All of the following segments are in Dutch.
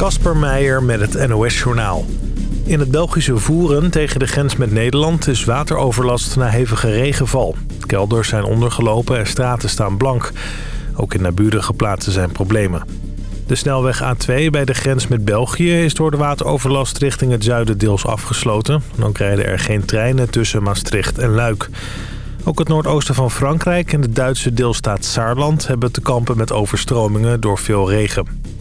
Kasper Meijer met het NOS-journaal. In het Belgische Voeren tegen de grens met Nederland is wateroverlast na hevige regenval. Kelders zijn ondergelopen en straten staan blank. Ook in naburige plaatsen zijn problemen. De snelweg A2 bij de grens met België is door de wateroverlast richting het zuiden deels afgesloten. Dan rijden er geen treinen tussen Maastricht en Luik. Ook het noordoosten van Frankrijk en de Duitse deelstaat Saarland hebben te kampen met overstromingen door veel regen.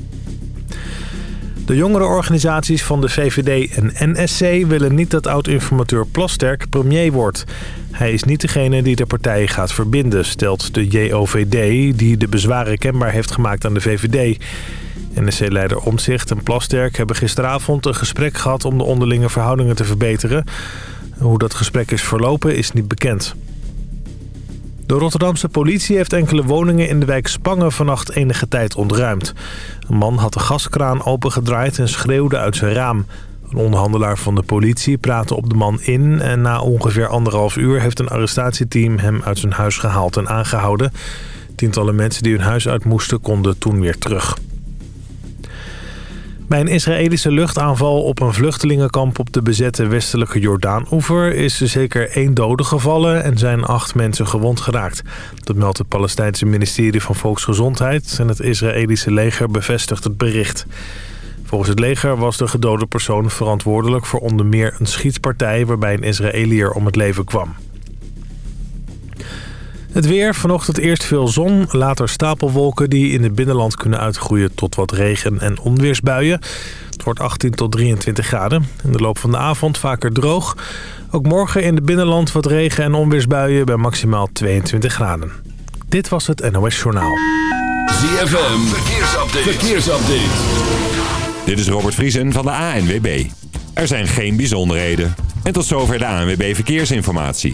De jongere organisaties van de VVD en NSC willen niet dat oud-informateur Plasterk premier wordt. Hij is niet degene die de partijen gaat verbinden, stelt de JOVD... die de bezwaren kenbaar heeft gemaakt aan de VVD. NSC-leider Omtzigt en Plasterk hebben gisteravond een gesprek gehad... om de onderlinge verhoudingen te verbeteren. Hoe dat gesprek is verlopen is niet bekend. De Rotterdamse politie heeft enkele woningen in de wijk Spangen vannacht enige tijd ontruimd. Een man had de gaskraan opengedraaid en schreeuwde uit zijn raam. Een onderhandelaar van de politie praatte op de man in... en na ongeveer anderhalf uur heeft een arrestatieteam hem uit zijn huis gehaald en aangehouden. Tientallen mensen die hun huis uit moesten konden toen weer terug. Bij een Israëlische luchtaanval op een vluchtelingenkamp op de bezette westelijke Jordaan-oever is zeker één dode gevallen en zijn acht mensen gewond geraakt. Dat meldt het Palestijnse ministerie van Volksgezondheid en het Israëlische leger bevestigt het bericht. Volgens het leger was de gedode persoon verantwoordelijk voor onder meer een schietpartij waarbij een Israëliër om het leven kwam. Het weer, vanochtend eerst veel zon, later stapelwolken die in het binnenland kunnen uitgroeien tot wat regen- en onweersbuien. Het wordt 18 tot 23 graden. In de loop van de avond vaker droog. Ook morgen in het binnenland wat regen- en onweersbuien bij maximaal 22 graden. Dit was het NOS Journaal. ZFM, verkeersupdate. verkeersupdate. Dit is Robert Vriesen van de ANWB. Er zijn geen bijzonderheden. En tot zover de ANWB Verkeersinformatie.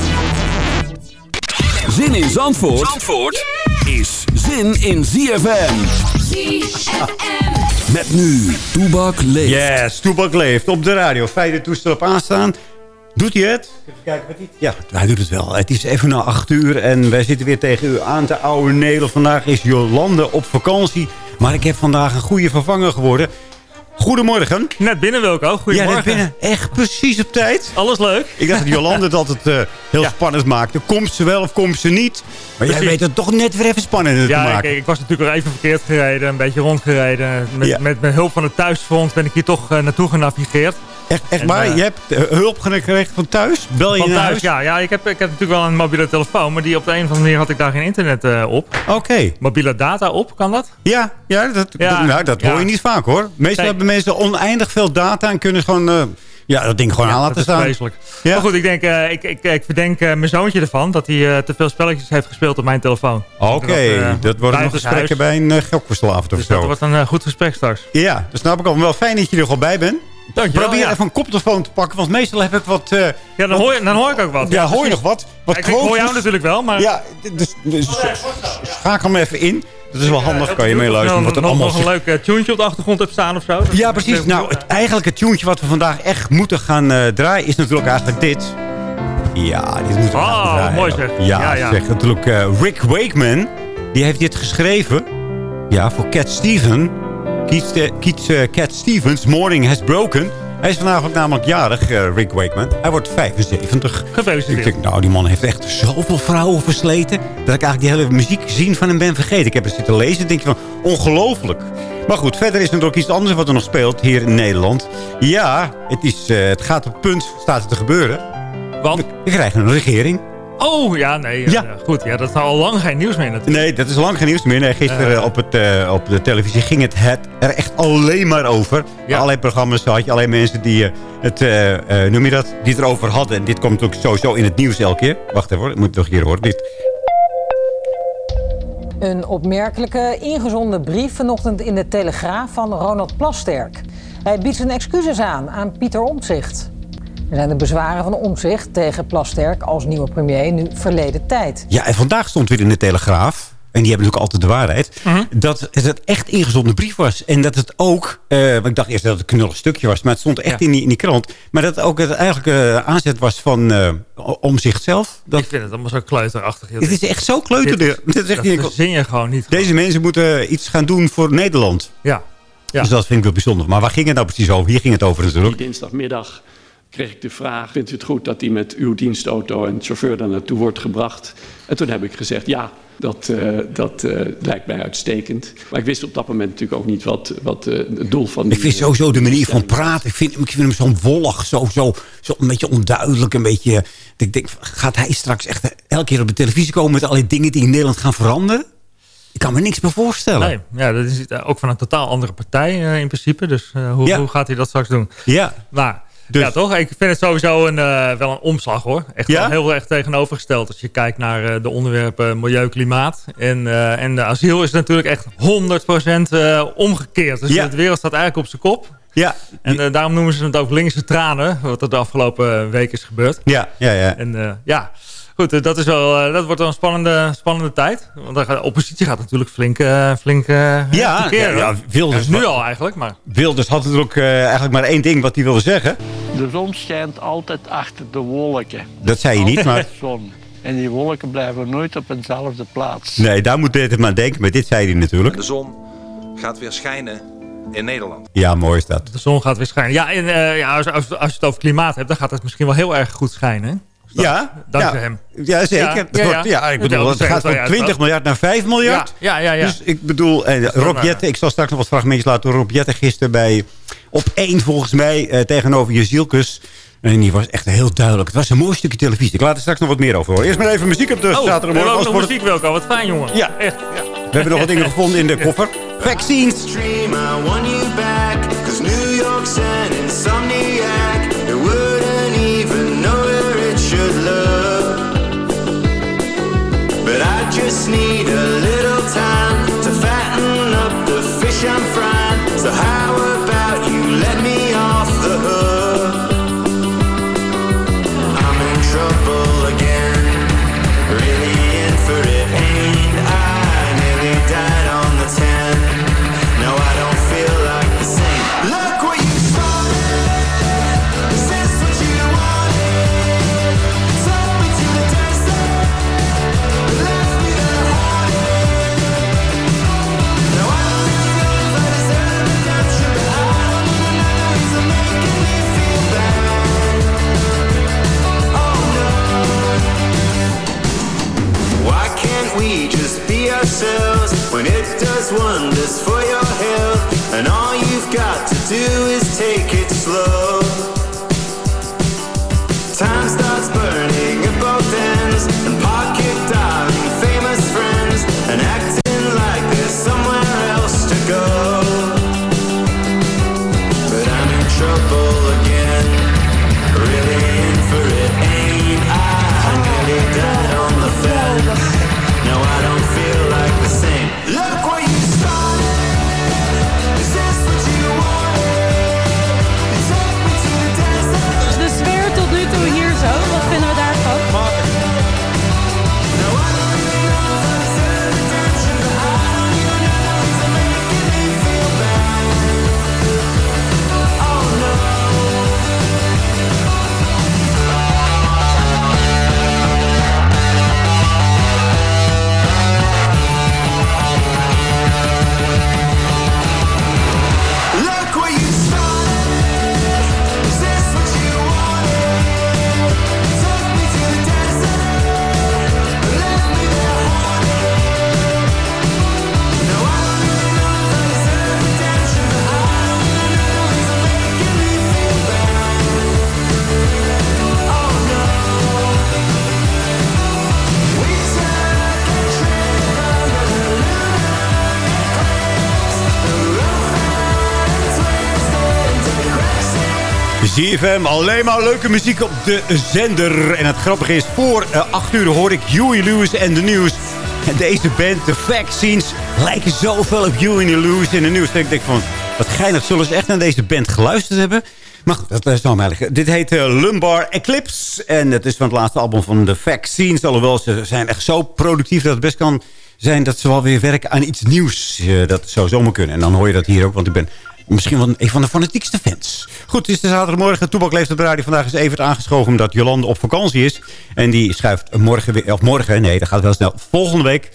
Zin in Zandvoort, Zandvoort is zin in ZFM. ZFM. Met nu, Toebak leeft. Yes, Toebak leeft op de radio. Fijne toestel op aanstaan. Doet hij het? Even kijken wat hij... Ja, hij doet het wel. Het is even na acht uur en wij zitten weer tegen u aan te oude Nederland. Vandaag is Jolande op vakantie. Maar ik heb vandaag een goede vervanger geworden. Goedemorgen. Net binnen Wilco, Ja, goedemorgen. net binnen. Echt precies op tijd. Alles leuk? Ik dacht dat Jolande het altijd eh, heel spannend maakte. Komt ze wel of komt ze niet? Maar jij weet het toch net weer even spannender te Ja, ik, maken. ik was natuurlijk al even verkeerd gereden, een beetje rondgereden. Met, Ja. met, met hulp van het thuisfront ben ik hier toch eh, naartoe genavigeerd. Echt, echt En, waar? eh, je hebt eh, hulp gekregen van thuis? Bel je Van thuis, huis? ja. ja ik, heb, ik heb natuurlijk wel een mobiele telefoon, maar die op de een of andere manier had ik daar geen internet eh, op. Oké. Mobiele data op, kan dat? Ja, ja, dat, Ja, dat, nou, dat hoor je niet vaak hoor. Meestal hebben mensen oneindig veel data en kunnen gewoon ja, dat ding gewoon aan laten dat staan. vreselijk. Ja. Maar goed, ik, denk, ik, ik, ik verdenk mijn zoontje ervan dat hij te veel spelletjes heeft gespeeld op mijn telefoon. Oké, Dat, dat worden nog gesprekken huis. bij een uh, gokverslaafd of Dus dat zo. wordt een goed gesprek straks. Ja, dat snap ik al. Wel fijn dat je er gewoon bij bent. Dankjewel, Probeer ja. even een koptelefoon te pakken, want meestal heb ik wat... eh, Ja, dan hoor, je, dan hoor ik ook wat. ja, hoor je nog wat? Wat Kijk, ik hoor jou natuurlijk wel, maar... Ja, dus, dus schakel me even in. Dat is wel handig, kan je meeluisteren. Wat Nog, er allemaal nog een leuk uh, tuentje op de achtergrond hebt staan of zo. Ja, precies. Nou, het, eigenlijk het tuentje wat we vandaag echt moeten gaan eh, draaien... is natuurlijk eigenlijk dit. Ja, dit moeten we Oh, gaan draaien. mooi zeg. Ja, Ja, ja. zeg. Natuurlijk eh, Rick Wakeman. Die heeft dit geschreven. Ja, voor Cat Steven. Keith, eh, eh, Cat Stevens, Morning Has Broken. Hij is vandaag ook namelijk jarig, eh, Rick Wakeman. Hij wordt 75. Gefeliciteerd. Ik denk, nou, die man heeft echt zoveel vrouwen versleten... dat ik eigenlijk die hele muziek zien van hem ben vergeten. Ik heb het zitten lezen en denk je van, ongelooflijk. Maar goed, verder is er natuurlijk iets anders wat er nog speelt hier in Nederland. Ja, het, is, het gaat op punt, staat het te gebeuren. Want? We krijgen een regering. Oh, ja, nee. Ja. Ja. goed, ja, dat is al lang geen nieuws meer natuurlijk. Nee, dat is lang geen nieuws meer. Nee, gisteren Eh. op, het, eh, op de televisie ging het, het er echt alleen maar over. Ja. Allerlei programma's had je alleen mensen die eh, het, eh, eh, noem je dat, die het erover hadden. En dit komt natuurlijk sowieso in het nieuws elke keer. Wacht even hoor, ik moet het toch hier horen. Dit. Een opmerkelijke ingezonden brief vanochtend in de Telegraaf van Ronald Plasterk. Hij biedt zijn excuses aan aan Pieter Omtzigt. Er zijn de bezwaren van Omtzigt tegen Plasterk als nieuwe premier nu verleden tijd. Ja, en vandaag stond weer in de Telegraaf... en die hebben natuurlijk altijd de waarheid... dat het een echt ingezonden brief was. En dat het ook... eh, want ik dacht eerst dat het een knullig stukje was... maar het stond echt Ja. in, die, in die krant. Maar dat het ook het eigenlijk eh, aanzet was van eh om zichzelf. Dat, Ik vind het allemaal zo kleuterachtig. het is echt zo kleuter. Dit- Dit is echt dat niet, verzin je gewoon niet. deze mensen moeten iets gaan doen voor Nederland. Ja. Ja. Dus dat vind ik wel bijzonder. Maar waar ging het nou precies over? Hier ging het over natuurlijk. Dinsdagmiddag kreeg ik de vraag: Vindt u het goed dat hij met uw dienstauto en chauffeur daar naartoe wordt gebracht? En toen heb ik gezegd: Ja, dat, eh, dat eh, lijkt mij uitstekend. Maar ik wist op dat moment natuurlijk ook niet wat, wat eh, het doel van die. Ik vind sowieso de manier van praten. Ik vind, ik vind hem zo'n wollig. Zo, zo, zo een beetje onduidelijk. Een beetje, ik denk, gaat hij straks echt elke keer op de televisie komen... met allerlei dingen die in Nederland gaan veranderen? Ik kan me niks meer voorstellen. Nee, ja, dat is ook van een totaal andere partij in principe. Dus eh, hoe, Ja. hoe gaat hij dat straks doen? Ja, Maar Dus- ja, toch? Ik vind het sowieso een, eh, wel een omslag hoor. Echt Ja? heel erg tegenovergesteld. Als je kijkt naar eh, de onderwerpen milieu, klimaat. En, eh, en de asiel is natuurlijk echt 100% eh, omgekeerd. Dus Ja. de wereld staat eigenlijk op zijn kop. ja, En eh, daarom noemen ze het ook linkse tranen. Wat er de afgelopen week is gebeurd. ja, ja. ja. En eh, ja, goed, eh, dat, is wel, eh, dat wordt wel een spannende, spannende tijd. Want de oppositie gaat natuurlijk flink, eh flink Ja, ja, ja, ja, Wilders- Ja, nu al eigenlijk, maar... Wilders had natuurlijk eh, eigenlijk maar één ding wat hij wilde zeggen. De zon schijnt altijd achter de wolken. Dat zei je niet, maar... Zon. En die wolken blijven nooit op eenzelfde plaats. Nee, daar moet dit maar aan denken. Maar dit zei hij natuurlijk. De zon gaat weer schijnen in Nederland. Ja, mooi is dat. De zon gaat weer schijnen. Ja, en, eh, ja als, als, als je het over klimaat hebt, dan gaat het misschien wel heel erg goed schijnen. hè? Ja, Dankzij ja. hem. Ja, zeker. Ja, Het ja, wordt- ja. ja, ik bedoel, het gaat wel van ja, 20 toch? miljard naar 5 miljard. Ja, ja, ja. ja. Dus ik bedoel, eh, wel Rob waar. Jetten, ik zal straks nog wat fragmentjes laten horen. Rob Jetten gisteren bij op één volgens mij eh, tegenover Jezielkus. En die was echt heel duidelijk. Het was een mooi stukje televisie. Ik laat er straks nog wat meer over horen. Eerst maar even muziek op de oh, we hebben zaterdagmorgen. ook Anders nog het- muziek, Wilco. Wat fijn, jongen. Ja. Echt. Ja. We hebben nog wat dingen gevonden in de koffer. Vaccines. dream I want you back Cause New York's an just need a little ZFM, alleen maar leuke muziek op de zender. En het grappige is, voor 8 uur hoor ik Huey Lewis en de nieuws. En deze band, de Vaccines, lijken zoveel op in Illusion. En de nieuws. Ik denk van, wat geinig. Zullen ze echt naar deze band geluisterd hebben? Maar goed, dat is nou eigenlijk. Dit heet eh, Lumbar Eclipse. En het is van het laatste album van de Vaccines. Alhoewel ze zijn echt zo productief dat het best kan zijn dat ze wel weer werken aan iets nieuws. Eh, dat zou zomaar kunnen. En dan hoor je dat hier ook, want ik ben misschien wel een van de fanatiekste fans. Goed, het is de zaterdagmorgen. Toebak leeft de radio. Vandaag is Evert aangeschoven omdat Jolande op vakantie is. En die schuift morgen weer... Of morgen, nee, dat gaat wel snel. Volgende week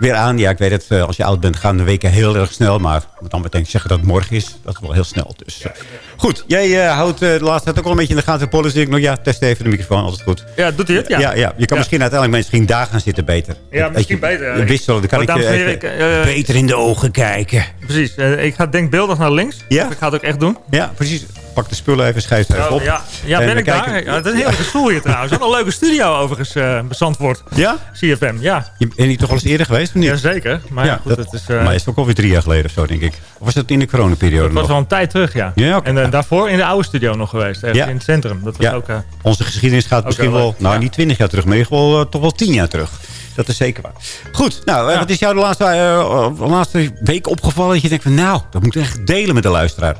weer aan. Ja, ik weet het. eh, Als je oud bent gaan de weken heel erg snel. Maar dan meteen zeggen dat het morgen is. Dat is wel heel snel. Dus, eh, goed, jij eh, houdt de laatste tijd ook al een beetje in de gaten. Policy. Ik nog, ja, test even de microfoon. Altijd goed. Ja, doet hij het? Ja. Ja, ja. Je kan misschien uiteindelijk misschien daar gaan zitten beter. Ja, misschien je- beter, je Wisselen, dan kan ik je even beter in de ogen kijken. Precies. Ik ga denkbeeldig naar links. Ja? Ik ga het ook echt doen. Ja, precies. Pak de spullen even, schrijf het even Oh, op. ja, ja En ben ik daar? Ja, het is een heerlijke stoel hier trouwens. Wat een leuke studio overigens, eh Bezandwoord. Ja? CFM, ja. Je ben je toch al eens eerder geweest of niet? Jazeker. Maar ja, goed, dat, het is... eh, maar is het ook alweer drie jaar geleden of zo, denk ik. Of was dat in de coronaperiode het was al een tijd terug, ja. Ja. En eh, daarvoor in de oude studio nog geweest. Ergens in het centrum. Dat was Ja. ook... Onze geschiedenis gaat misschien wel, nou niet twintig jaar terug, maar in ieder geval toch wel tien jaar terug. Dat is zeker waar. Goed, nou, wat is jou de laatste, laatste week opgevallen? Dat je denkt van, nou, dat moet ik echt delen met de luisteraar.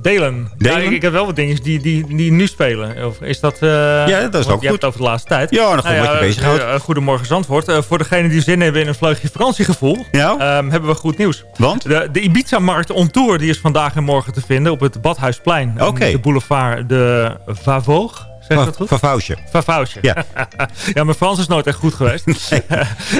Delen. Delen? Ja, ik, ik heb wel wat dingen die, die, die nu spelen. Of is dat... eh, Ja, dat is ook je hebt goed. het over de laatste tijd. Ja, nog goed wat je eh, bezighoudt. eh, Goedemorgen Zandvoort. Eh, voor degenen die zin hebben in een vleugje vakantiegevoel... Ja? ehm, hebben we goed nieuws. Want? De, de Ibiza-markt on tour die is vandaag en morgen te vinden op het Badhuisplein. Oké. De boulevard de Vavoog. Zeg dat goed? Vavausje. Ja. ja, mijn Frans is nooit echt goed geweest.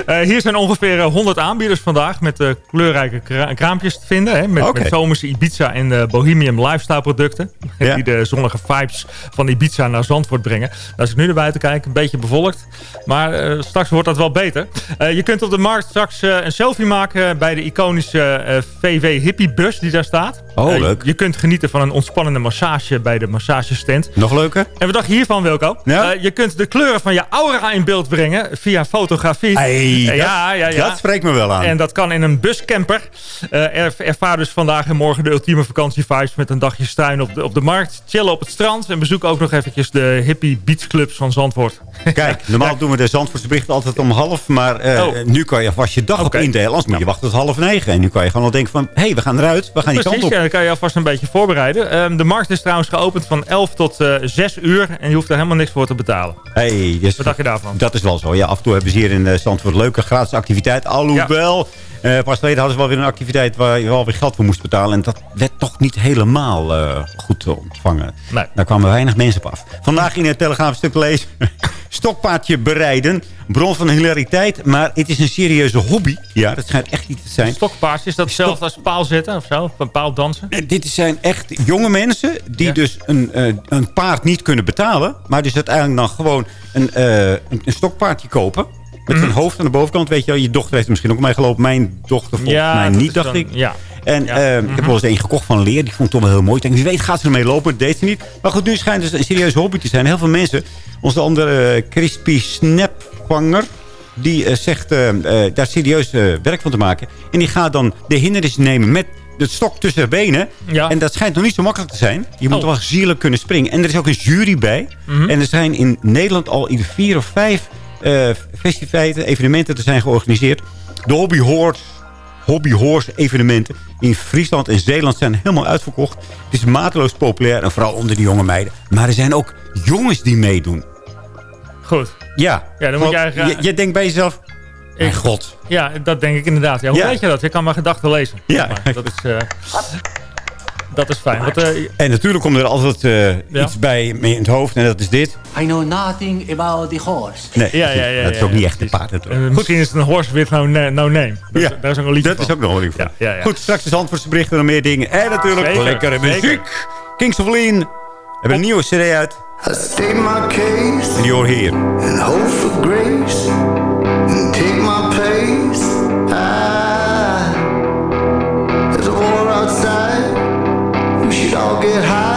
Eh, hier zijn ongeveer eh, 100 aanbieders vandaag met eh, kleurrijke kra- kraampjes te vinden. Hè, met, zomerse Ibiza en eh, Bohemian lifestyle producten. Ja. Die de zonnige vibes van Ibiza naar Zandvoort brengen. Als ik nu naar buiten kijk, een beetje bevolkt. Maar eh, straks wordt dat wel beter. Eh, je kunt op de markt straks eh, een selfie maken bij de iconische eh, VW Hippie bus die daar staat. Oh, Eh, leuk. Je kunt genieten van een ontspannende massage bij de massagestand. Nog leuker? En wat dacht je hiervan, Wilco? Ja? Eh, je kunt de kleuren van je aura in beeld brengen via fotografie. Hey, Eh, dat, ja, ja, ja. dat spreekt me wel aan. En dat kan in een buscamper. Eh, er, ervaar dus vandaag en morgen de ultieme vakantievibes met een dagje struin op de, op de markt. Chillen op het strand. En bezoek ook nog eventjes de hippie beachclubs van Zandvoort. Kijk, normaal doen we de Zandvoortse berichten altijd om half. Maar Oh. nu kan je vast je dag Oké. op indelen. Anders moet je wachten tot half negen. En nu kan je gewoon al denken van... Hé, hey, we gaan eruit. We gaan die Precies, kant op. ja, dan kan je alvast een beetje voorbereiden. Ehm, de markt is trouwens geopend van 11 tot eh 6 uur. En je hoeft er helemaal niks voor te betalen. Hey, dus, Wat dacht je daarvan? Dat is wel zo. Ja, af en toe hebben ze hier in eh, Zandvoort leuke gratis activiteit. Alhoewel, eh, pas geleden hadden ze wel weer een activiteit waar je wel weer geld voor moest betalen. En dat werd toch niet helemaal eh, goed ontvangen. Nee. Daar kwamen weinig mensen op af. Vandaag in het Telegraaf een stuk lezen. Stokpaardje bereiden. Bron van hilariteit. Maar het is een serieuze hobby. Ja, dat schijnt echt niet te zijn. Stokpaars, is dat hetzelfde als paal zetten of zo? Of een paal dansen? Nee, Dit zijn echt jonge mensen die Ja. dus een, eh, een paard niet kunnen betalen. Maar dus uiteindelijk dan gewoon een, eh, een, een stokpaardje kopen. Met Mhm. zijn hoofd aan de bovenkant. Weet je wel, je dochter heeft er misschien ook mee gelopen. Mijn dochter volgens mij niet, dacht dan- ik. Ja. En Ja. eh, ik Mhm. heb wel eens een gekocht van leer. Die vond ik toch wel heel mooi. Ik denk, wie weet gaat ze ermee lopen. Dat deed ze niet. Maar goed, nu schijnt het een serieuze hobby te zijn. Heel veel mensen. Onze andere eh, Crispy Snapvanger. Die eh, zegt eh, eh, daar serieus werk van te maken. En die gaat dan de hindernissen nemen met de stok tussen de benen. Ja. En dat schijnt nog niet zo makkelijk te zijn. Je moet Oh. wel zielig kunnen springen. En er is ook een jury bij. Mhm. En er zijn in Nederland al in vier of vijf eh, festiviteiten, evenementen te zijn georganiseerd. De Hobby Horse, Hobby Horse evenementen in Friesland en Zeeland zijn helemaal uitverkocht. Het is mateloos populair en vooral onder de jonge meiden. Maar er zijn ook jongens die meedoen. Goed. Ja, Ja, dan moet je eigenlijk- je, je denkt bij jezelf, mijn Ik- god. Ja, dat denk ik inderdaad. Ja, hoe Ja. weet je dat? Je kan mijn gedachten lezen. Ja. Maar dat is... eh, dat is fijn. Wat, eh, En natuurlijk komt er altijd eh, Ja. iets bij me in het hoofd en dat is dit. I know nothing about the horse. Nee, Ja, ja, ja, dat is ja, ook ja, niet echt een paard natuurlijk. eh, misschien is het een horse with no, no name. Dat, Ja, is, daar is ook een liedje Dat van. is ook nog wel lief. Ja, ja, ja. Goed, straks de Zandvoortse berichten en meer dingen. En natuurlijk Zeker, lekkere zeker. muziek. Kings of Lean. We hebben een nieuwe cd uit. I my case En die hoor hier. and hope for grace get high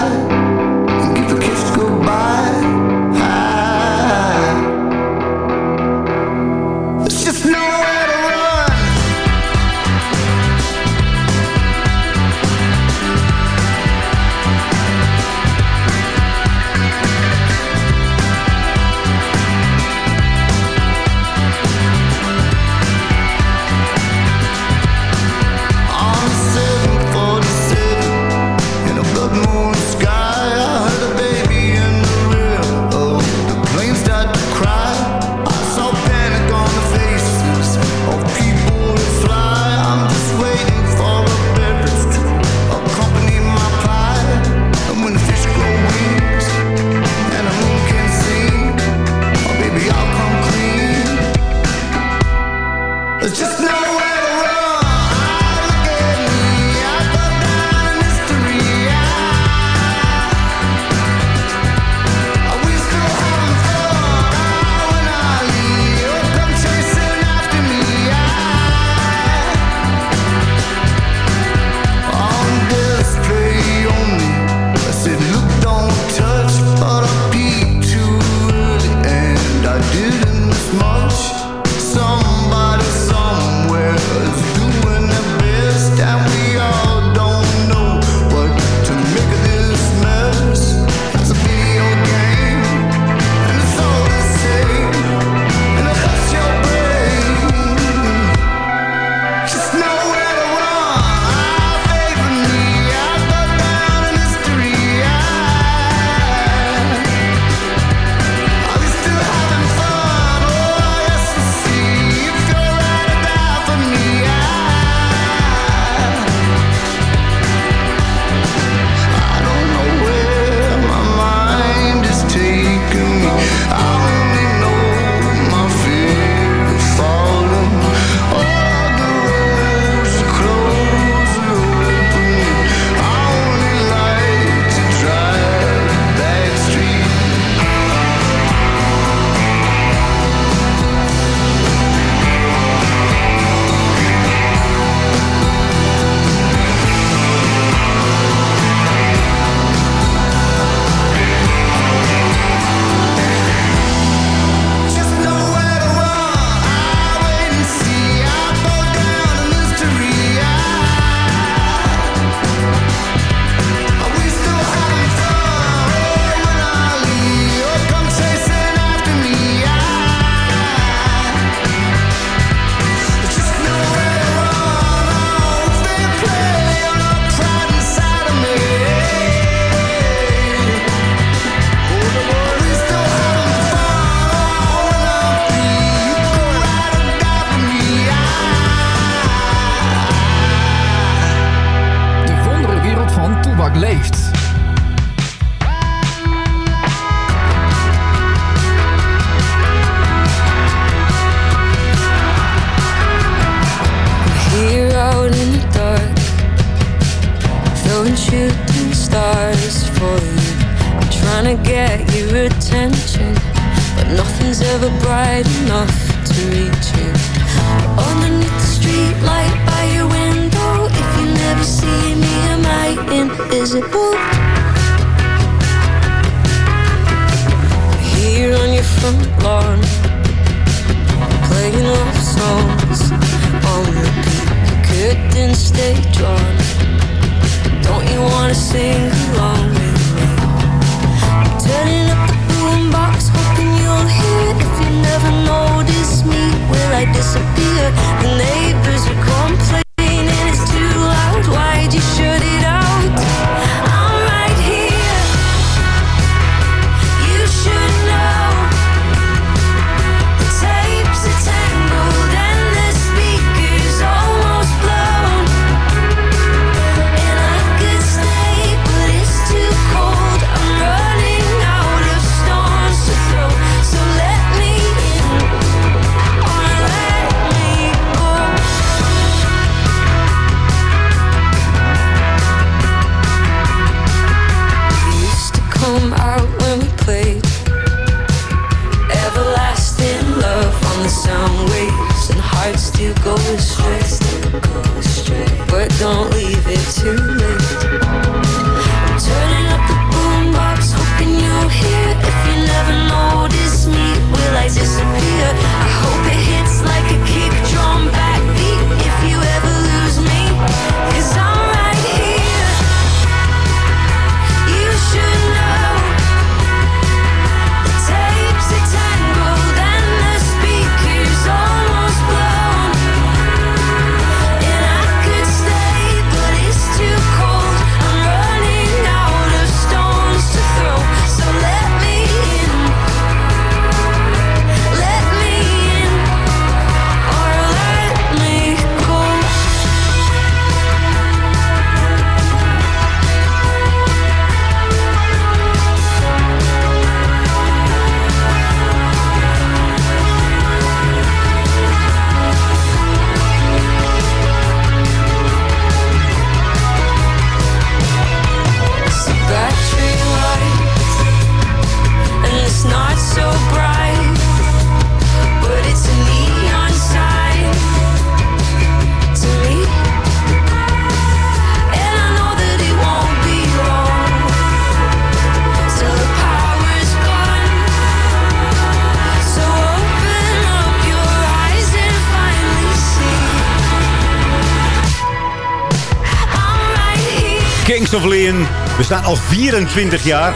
Kings of Leon. We staan al 24 jaar.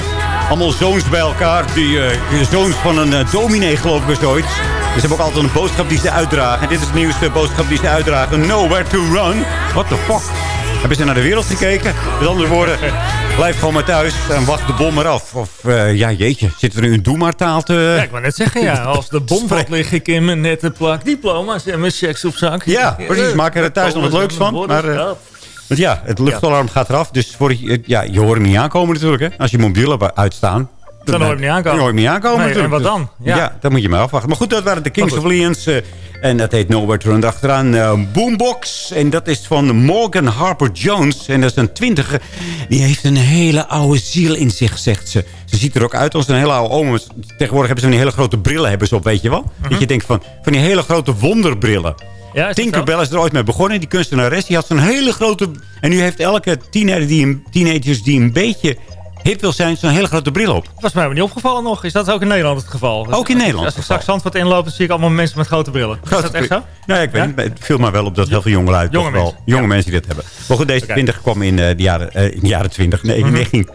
Allemaal zoons bij elkaar. Die eh, zoons van een eh, dominee geloof ik of zoiets. Dus ze hebben ook altijd een boodschap die ze uitdragen. En dit is de nieuwste boodschap die ze uitdragen. Nowhere to run. What the fuck? Hebben ze naar de wereld gekeken? Met andere woorden, blijf gewoon maar thuis en wacht de bom maar af. Of eh, ja, jeetje, zitten we nu in doe maar taal te... Ja, ik wou net zeggen, ja. Als de bom valt, lig ik in mijn nette plak diploma's en mijn checks op zak. Ja, precies. Maak er thuis nog wat leuks van. Maar, want ja, het luchtalarm gaat eraf. Dus voor, je- ja, je hoort hem niet aankomen natuurlijk. Hè. Als je mobiel hebt uitstaan. Dan hoor je hem niet aankomen. Dan hoor je hem niet aankomen Nee, en wat Dus- dan? Ja. Ja. dan moet je maar afwachten. Maar goed, dat waren de Kings of. Leons. eh, en dat heet Nowhere to Run. Achteraan eh, Boombox. En dat is van Morgan Harper Jones. En dat is een twintiger. Die heeft een hele oude ziel in zich, zegt ze. Ze ziet er ook uit als een hele oude oma. Tegenwoordig hebben ze die hele grote brillen hebben ze op, weet je wel? Dat je denkt van, van die hele grote wonderbrillen. Ja, is dat Tinkerbell is er ooit mee begonnen. Die kunstenares die had zo'n hele grote... En nu heeft elke tiener die een, teenagers die een beetje hip wil zijn... zo'n hele grote bril op. was mij maar niet opgevallen nog. Is dat ook in Nederland het geval? Ook in Nederland Als ik straks Zandvoort inloop, dan zie ik allemaal mensen met grote brillen. is dat echt zo? Nou, ik weet Ja? niet. Het viel mij wel op dat heel veel Jonge toch wel... mensen, Jonge mensen die dit hebben. Maar goed, deze Oké. 20 kwam in, eh, de jaren, eh, in de jaren 20. Nee, Mhm. 19,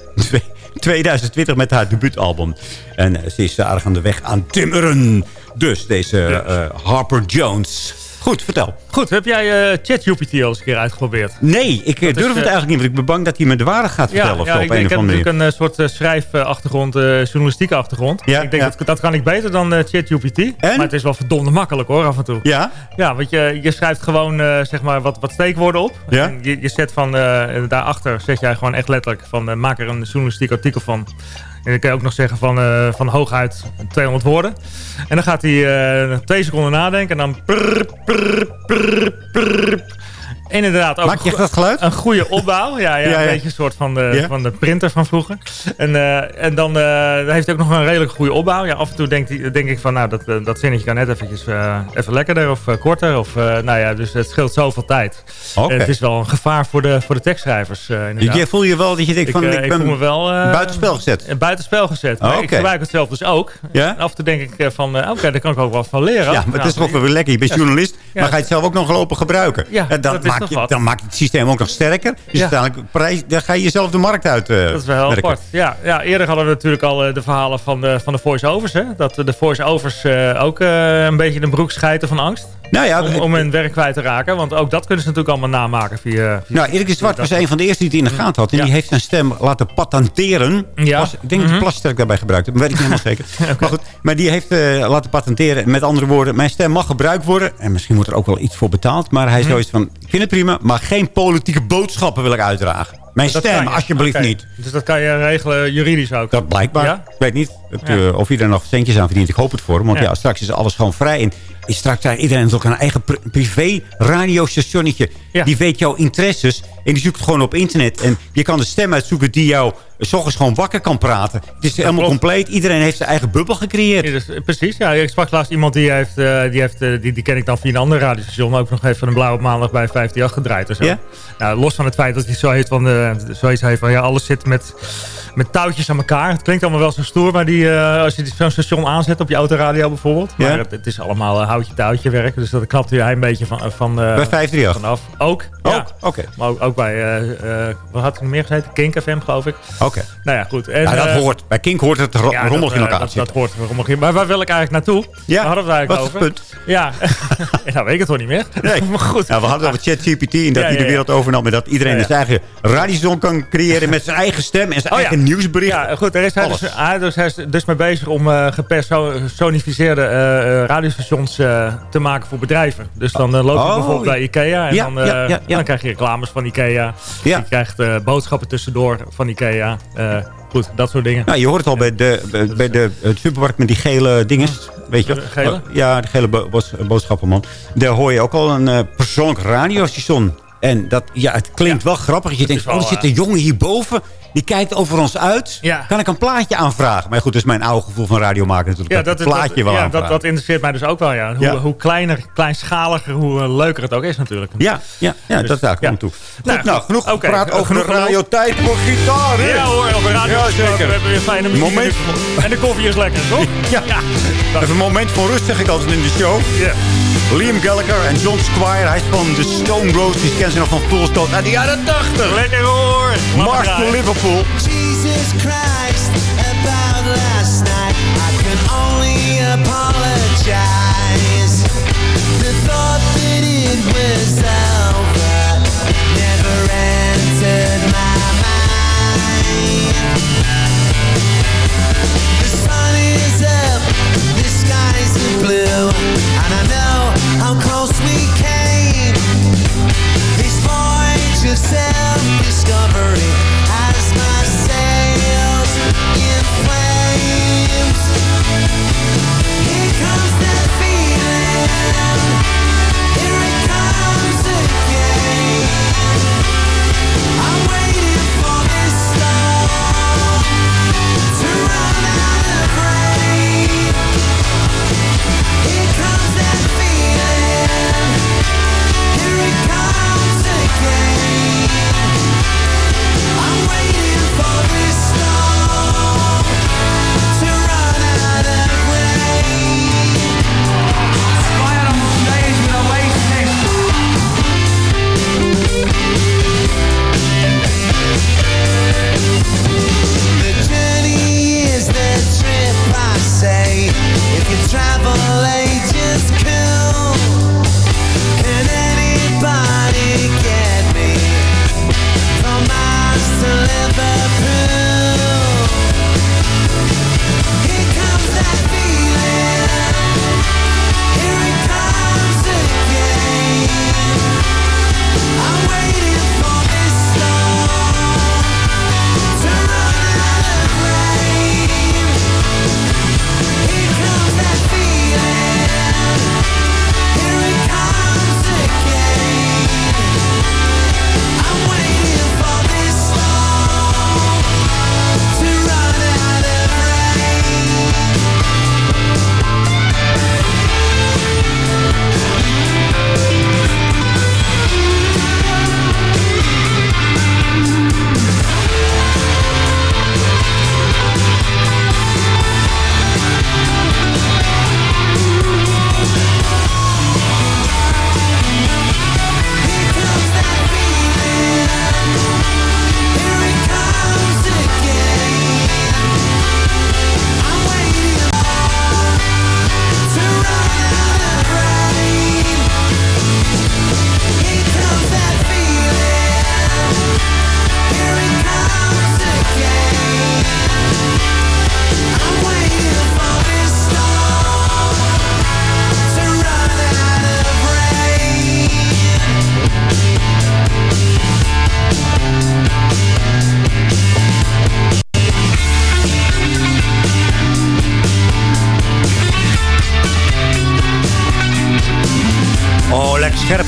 2020 met haar debuutalbum. En eh, ze is aardig aan de weg aan timmeren. Dus deze eh, Harper Jones. Goed, vertel. Goed, heb jij eh ChatGPT al eens een keer uitgeprobeerd? Nee, ik eh, is, durf het eh, eigenlijk niet, want ik ben bang dat hij me de waarde gaat vertellen. of zo, ja op ik, een ik of heb natuurlijk een soort schrijfachtergrond, journalistieke achtergrond. Ja, ik denk ja. dat dat kan ik beter dan ChatGPT. Maar het is wel verdomde makkelijk hoor, af en toe. Ja? Ja, want je, je schrijft gewoon zeg maar wat, wat steekwoorden op. Ja? En je, je zet van, daarachter zet jij gewoon echt letterlijk van maak er een journalistiek artikel van. En dan kan je ook nog zeggen van, eh, van hooguit 200 woorden. En dan gaat hij eh, twee seconden nadenken en dan... inderdaad ook Maak je dat geluid? een goede opbouw. Ja, ja, Ja, ja. een beetje een soort van de, Ja. van de printer van vroeger. En, eh, en dan eh, heeft hij ook nog een redelijk goede opbouw. Ja, af en toe denkt hij- denk ik van, nou, dat, eh, dat zinnetje kan net eventjes, even lekkerder of korter. Of, nou ja, dus het scheelt zoveel tijd. Het is wel een gevaar voor de, voor de tekstschrijvers, inderdaad. Je voel je wel dat je denkt ik, van, ik ik ben voel me wel... buitenspel gezet. Buitenspel gezet. Ik gebruik het zelf dus ook. Ja? Af en toe denk ik van, oké, daar kan ik ook wat van leren. Ja, maar het is toch wel weer lekker. Je bent journalist, maar ga je het zelf ook nog lopen gebruiken. Ja, en dan, dat is maak toch je, wat. dan maakt het systeem ook nog sterker. Dus uiteindelijk prijs, dan ga je jezelf de markt uit eh, Dat is wel heel werken. apart. Ja, ja, eerder hadden we natuurlijk al eh, de verhalen van de, van de voice-overs. hè. Dat de voice-overs eh, ook een beetje in de broek schijten van angst. Nou ja, om, om hun werk kwijt te raken. Want ook dat kunnen ze natuurlijk allemaal namaken via... via Nou, Erik de Zwart was dat- een van de eerste die het in de gaten had. En Ja. die heeft zijn stem laten patenteren. Ja. Plas- ik denk dat Mhm. hij Plasterk daarbij gebruikt. Maar weet ik niet helemaal zeker. Maar goed, maar die heeft eh, laten patenteren. Met andere woorden, mijn stem mag gebruikt worden. En misschien wordt er ook wel iets voor betaald. Maar hij is Mhm. zoiets van, ik vind het prima. Maar geen politieke boodschappen wil ik uitdragen. Mijn Dat stem, je. alsjeblieft niet. Dus dat kan je regelen juridisch ook. Dat blijkbaar. Ja? Ik weet niet het, eh, of hij er nog centjes aan verdient. Ik hoop het voor hem. Want ja. Straks is alles gewoon vrij. Is straks krijgt iedereen ook een eigen pri- privé radiostationnetje. Ja. Die weet jouw interesses. En die zoekt het gewoon op internet. En je kan de stem uitzoeken die jou s ochtends gewoon wakker kan praten. Het is helemaal compleet. Iedereen heeft zijn eigen bubbel gecreëerd. Ja, dus, eh, precies, ja. Ik sprak laatst iemand die heeft, eh, die, heeft eh, die, die ken ik dan via een ander radiostation. Ook nog even een blauwe maandag bij 58 gedraaid en zo. Ja? Nou, los van het feit dat hij zo heeft van, eh, zoiets heeft van ja, alles zit met, met touwtjes aan elkaar. Het klinkt allemaal wel zo stoer, maar die, als je zo'n station aanzet op je autoradio bijvoorbeeld. Ja. Maar het, het is allemaal houtje-touwtje werk. Dus dat knapt hij een beetje van, van, Bij 538. vanaf. Ook. ja. Ook? Oké. Maar ook, ook bij, eh, eh, wat had ik nog meer gezeten? Kink FM geloof ik. Oké. Nou ja, goed. En, Ja, dat eh, hoort. Bij Kink hoort het ro ja, in elkaar dat, dat hoort in. Maar waar wil ik eigenlijk naartoe? Ja, Waar hadden we het wat eigenlijk is het over? punt? Ja, nou weet ik het toch niet meer. Nee. maar goed. Ja, we hadden het over ChatGPT en dat Ja, hij de ja, ja. wereld overnam. En dat iedereen zijn eigen radiozon kan creëren met zijn eigen stem en zijn Oh, ja. eigen nieuwsbericht. Ja, goed. Er is hij, dus, hij, dus, hij is dus mee bezig om gepersonificeerde radiostations te maken voor bedrijven. Dus dan loop je Oh, bijvoorbeeld bij Ikea en dan, dan krijg je reclames van Ikea. Ja. Je krijgt eh, boodschappen tussendoor van Ikea. Eh, goed, dat soort dingen. Nou, je hoort het al bij de, bij- bij de eh, supermarkt met die gele dinges. Weet je gele? Ja, de gele bo- boos- boodschappenman. Daar hoor je ook al een eh, persoonlijk radiostation. En dat, ja, het klinkt wel grappig. Je denkt, wel, oh, er zit een jongen hierboven. Die kijkt over ons uit. Ja. Kan ik een plaatje aanvragen? Maar goed, dat is mijn oude gevoel van radio maken natuurlijk. Ja, dat, dat, plaatje dat, wel ja, dat, interesseert mij dus ook wel. Ja. Hoe, Ja. hoe kleiner, kleinschaliger, hoe eh, leuker het ook is natuurlijk. Ja, ja, ja Dus, dat ja. om toe. Goed, Nou, nou, goed. genoeg Oké, gepraat over genoeg de radiotijd voor gitaar. hè? Ja hoor, de radio Ja, zeker. We hebben weer fijne muziek. Moment. En de koffie is lekker, toch? Ja. Even een moment van rust, zeg ik altijd in de show. Ja. Liam Gallagher en John Squire. Hij is van de Stone Roses. Die kennen ze nog van Full uit de jaren 80. Lekker hoor. To Liverpool. Jesus Christ, about last night, I can only apologize. The thought that it was over never entered my mind.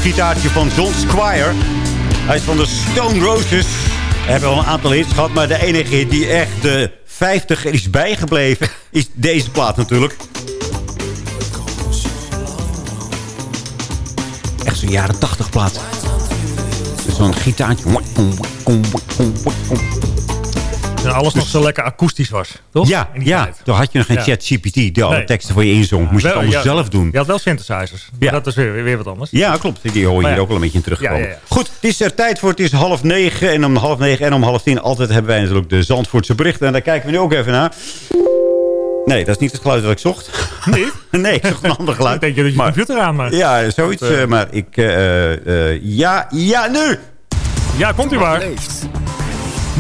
Gitaartje van John Squire. Hij is van de Stone Roses. We hebben al een aantal hits gehad, maar de enige die echt de 50 is bijgebleven... is deze plaat natuurlijk. Echt zo'n jaren 80 plaat. Zo'n gitaartje. En alles nog zo lekker akoestisch was, toch? Ja, ja. tijd. toen had je nog geen Ja. chat GPT die alle Nee. teksten voor je inzong. Moest je het allemaal ja, zelf doen. Je had wel synthesizers. Dat is weer, weer wat anders. Ja, klopt. Die hoor je Maar hier ook wel een beetje in terugkomen. Ja, ja, ja. Goed, het is er tijd voor. Het is half negen. En om half negen en om half tien altijd hebben wij natuurlijk de Zandvoortse berichten. En daar kijken we nu ook even naar. Nee, dat is niet het geluid dat ik zocht. Niet? nee, ik zocht een ander geluid. Ik denk je dat je computer aan maar. Ja, zoiets. Dat, eh, eh, maar ik... eh, eh, ja, ja, nu! Ja, komt u maar.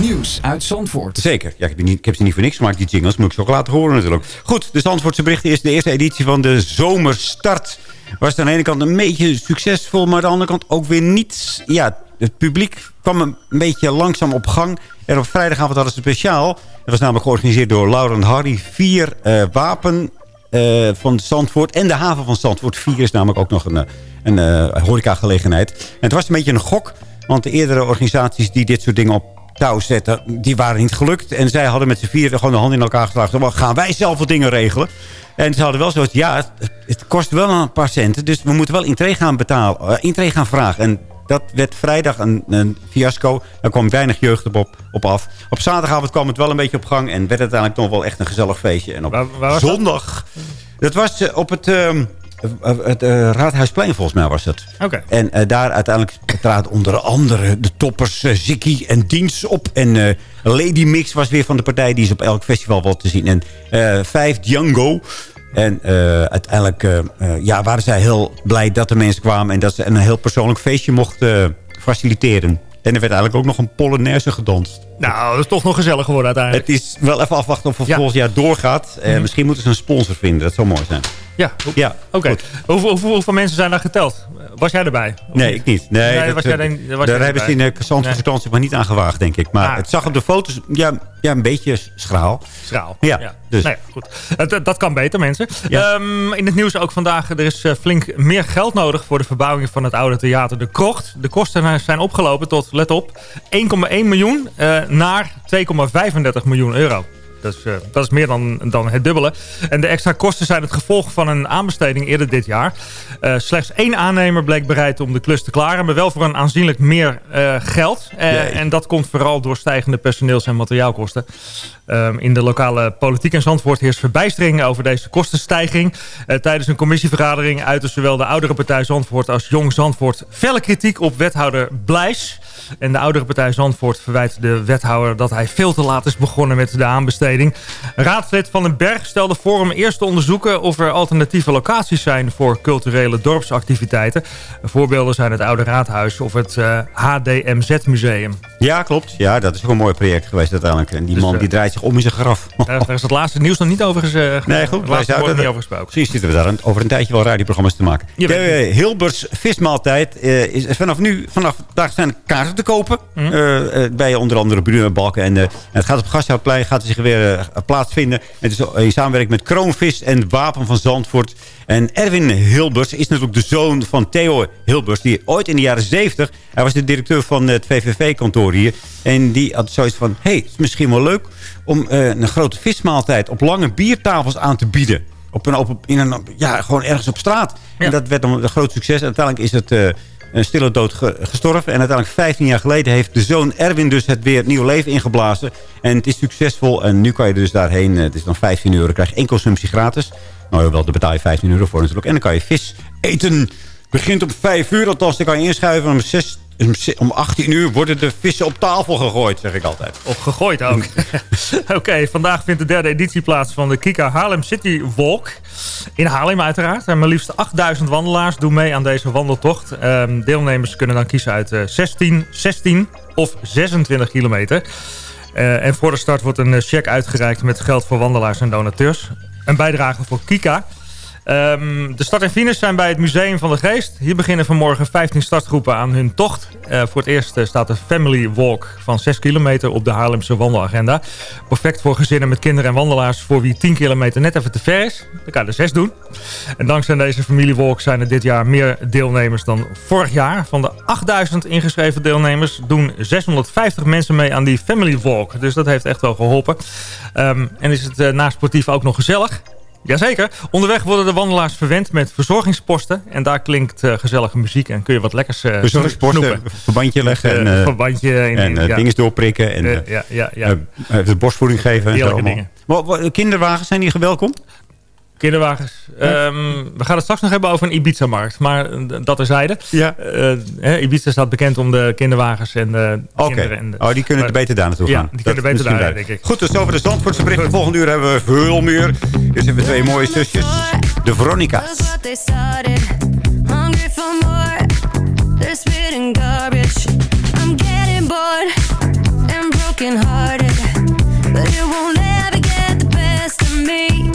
Nieuws uit Zandvoort. Zeker. Ja, ik, ik heb ze niet voor niks gemaakt, die jingles. Moet ik ze ook laten horen natuurlijk. Goed, de Zandvoortse berichten is de eerste editie van de Zomerstart. Was aan de ene kant een beetje succesvol, maar aan de andere kant ook weer niet. Ja, het publiek kwam een beetje langzaam op gang. En op vrijdagavond hadden ze speciaal. Dat was namelijk georganiseerd door Laurent Harry. Vier eh, wapen eh, van Zandvoort. En de haven van Zandvoort. Vier is namelijk ook nog een, eh, een eh, horecagelegenheid. En het was een beetje een gok. Want de eerdere organisaties die dit soort dingen op touw zetten, die waren niet gelukt. En zij hadden met z'n vieren gewoon de hand in elkaar geslagen. Dan gaan wij zelf wat dingen regelen. En ze hadden wel zoiets, ja, het, het kost wel een paar centen. Dus we moeten wel intree gaan betalen, eh, intree gaan vragen. En dat werd vrijdag een, een fiasco. Daar kwam weinig jeugd op, af. Op zaterdagavond kwam het wel een beetje op gang. En werd het uiteindelijk nog wel echt een gezellig feestje. En op Waar- waar was dat? zondag... Dat was eh, op het, ehm, eh, het eh, Raadhuisplein volgens mij was het. Oké. En eh, daar uiteindelijk traden onder andere de toppers uh, Ziggy en Diens op. En eh, Lady Mix was weer van de partij. Die is op elk festival wel te zien. En eh Vijf Django. En eh, uiteindelijk eh, eh, ja, waren zij heel blij dat de mensen kwamen. En dat ze een heel persoonlijk feestje mochten eh, faciliteren. En er werd eigenlijk ook nog een Polonaise gedanst. Nou, dat is toch nog gezellig geworden uiteindelijk. Het is wel even afwachten of het Ja. volgend jaar doorgaat. Eh, Mhm. Misschien moeten ze een sponsor vinden. Dat zou mooi zijn. Ja, Ja, oké. Hoeveel, hoeveel, hoeveel mensen zijn daar geteld? Was jij erbij? Nee, ik niet. Nee, Nee, dat, was jij eh, dan- was daar hebben ze in de Zandvoortse vakantie maar niet aan gewaagd, denk ik. Maar Ah. het zag op de foto's ja, ja, een beetje schraal. Schraal. Ja, dus. Nou ja, goed. Het- dat kan beter, mensen. Ja. Ehm, in het nieuws ook vandaag. Er is eh, flink meer geld nodig voor de verbouwing van het oude theater De Krocht. De kosten zijn opgelopen tot, let op, 1,1 miljoen eh, naar 2,35 miljoen euro. Dat is, eh, dat is meer dan, dan het dubbele. En de extra kosten zijn het gevolg van een aanbesteding eerder dit jaar. Eh, slechts één aannemer bleek bereid om de klus te klaren. Maar wel voor een aanzienlijk meer eh, geld. En dat komt vooral door stijgende personeels- en materiaalkosten. Ehm, in de lokale politiek in Zandvoort heerst verbijstering over deze kostenstijging. Tijdens een commissievergadering uiten zowel de oudere partij Zandvoort als Jong Zandvoort felle kritiek op wethouder Blijs. En de oudere partij Zandvoort verwijt de wethouder dat hij veel te laat is begonnen met de aanbesteding. Raadslid Van den Berg stelde voor om eerst te onderzoeken of er alternatieve locaties zijn voor culturele dorpsactiviteiten. Voorbeelden zijn het Oude Raadhuis of het eh, HDMZ-museum. Ja, klopt. Ja, dat is ook een mooi project geweest uiteindelijk. En die Dus, man eh, die draait zich om in zijn graf. Daar, is het laatste nieuws nog niet over gezegd. Nee, goed. Het laatste woord zouden niet er- over gesproken. Precies zitten we daar over een tijdje wel radioprogramma's te maken. De Hilbers vismaaltijd eh, is vanaf nu, vanaf daar zijn kaarten te kopen. Mhm. Eh, eh, bij onder andere Bruno en Balken. En, eh, het gaat op Gasthuisplein gaat het zich weer plaatsvinden. Het is in samenwerking met Kroonvis en Wapen van Zandvoort. En Erwin Hilbers is natuurlijk de zoon van Theo Hilbers. Die ooit in de jaren 70, hij was de directeur van het VVV-kantoor hier. En die had zoiets van, hé, hey, het is misschien wel leuk om een grote vismaaltijd op lange biertafels aan te bieden. Op een open, in een, ja, gewoon ergens op straat. En dat werd dan een groot succes. En uiteindelijk is het een stille dood ge- gestorven. En uiteindelijk 15 jaar geleden heeft de zoon Erwin dus het weer nieuw leven ingeblazen. En het is succesvol. En nu kan je dus daarheen. eh, Het is dan 15 euro. krijg je één consumptie gratis. Nou, wel, daar betaal je 15 euro voor natuurlijk. En dan kan je vis eten. Begint om 5 uur. Althans, dan kan je inschuiven. Om, 6, om 18 uur worden de vissen op tafel gegooid, zeg ik altijd. Of gegooid ook. Oké, vandaag vindt de derde editie plaats van de Kika Haarlem City Walk. In Haarlem uiteraard. En maar liefst 8000 wandelaars doen mee aan deze wandeltocht. Ehm, deelnemers kunnen dan kiezen uit eh, 16, 16 of 26 kilometer. Eh, en voor de start wordt een eh, cheque uitgereikt met geld voor wandelaars en donateurs. Een bijdrage voor Kika. Ehm, de start en finish zijn bij het Museum van de Geest. Hier beginnen vanmorgen 15 startgroepen aan hun tocht. Eh, voor het eerst eh, staat de Family Walk van 6 kilometer op de Haarlemse wandelagenda. Perfect voor gezinnen met kinderen en wandelaars voor wie 10 kilometer net even te ver is. Dan kan je er 6 doen. En dankzij deze Family Walk zijn er dit jaar meer deelnemers dan vorig jaar. Van de 8000 ingeschreven deelnemers doen 650 mensen mee aan die Family Walk. Dus dat heeft echt wel geholpen. Ehm, en is het uh, na sportief ook nog gezellig? Jazeker. Onderweg worden de wandelaars verwend met verzorgingsposten. En daar klinkt uh, gezellige muziek en kun je wat lekkers uh, Verzorgingsposten, snoepen. verbandje leggen. Dus, en, uh, verbandje in, en ja. dingen doorprikken. En ja, ja, ja. de borstvoeding geven. En zo dingen. Maar, kinderwagens, zijn die welkom? Kinderwagens. Ehm, we gaan het straks nog hebben over een Ibiza-markt. Maar eh, dat terzijde. Ja. Eh, hè, Ibiza staat bekend om de kinderwagens en de Oké. kinderen. En de- Oh, die kunnen er beter daar naartoe Ja, gaan. die Dat kunnen is beter daar, denk ik. Goed, dus over de Zandvoortse berichten. Volgende uur hebben we veel meer. Eerst even twee mooie zusjes. De Veronica's. But it won't ever get the best of me.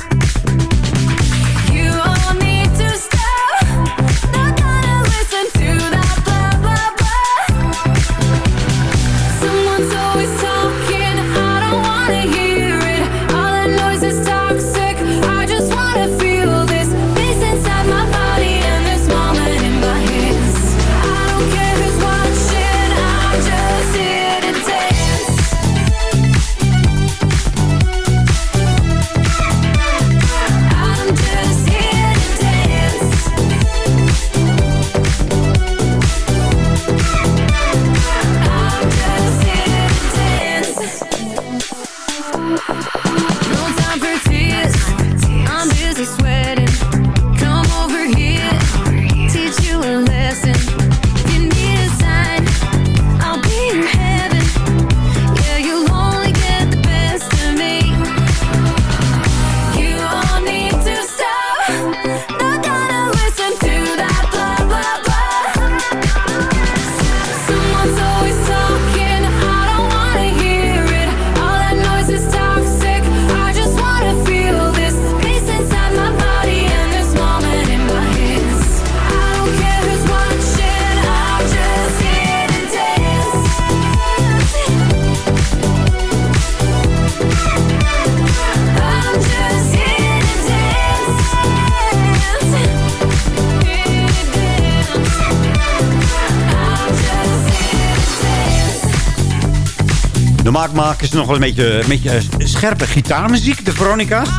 Maakmakers is nog wel een beetje, een beetje eh, scherpe gitaarmuziek, de Veronica's.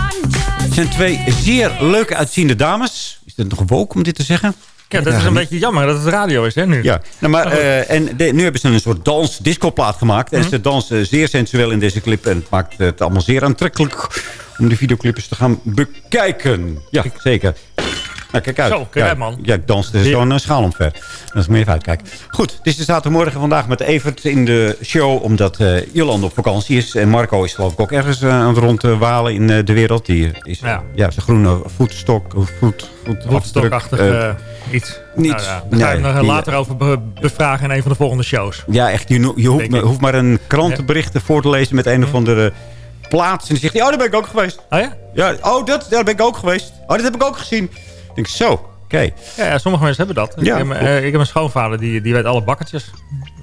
Het zijn twee zeer leuke uitziende dames. Is het nog woke om dit te zeggen? Ja, dat is een beetje jammer dat het radio is, hè, nu. Ja, nou, maar, eh, en de- nu hebben ze een soort dans-disco-plaat gemaakt. En ze dansen zeer sensueel in deze clip. En het maakt het allemaal zeer aantrekkelijk om de videoclips te gaan bekijken. Ja, zeker. Nou, kijk uit. Zo, kijk uit, man. Ja, ik danste Zeer. zo'n uh, schaal omver. Dat is meer even uitkijken. Goed, het is de zaterdagmorgen vandaag met Evert in de show. Omdat eh Jolande op vakantie is. En Marco is geloof ik ook ergens eh, aan het rondwalen in eh, de wereld. Die is Ja. ja. zijn groene voetstok. Voet, voet, Woodstock-achtig eh, eh, iets. niets. Nou ja, daar ga je Nee, nog die- later over be- bevragen in een van de volgende shows. Ja, echt. Je, je hoeft, maar, ik. hoeft maar een krantenbericht voor te lezen met een of andere plaats. En dan zegt hij, oh, daar ben ik ook geweest. Oh ja? Ja, oh, dat, daar ben ik ook geweest. Oh, dat heb ik ook gezien. Ik denk, zo, oké. Ja, sommige mensen hebben dat. Ja, ik, heb, eh, ik heb een schoonvader, die, die weet alle bakkertjes.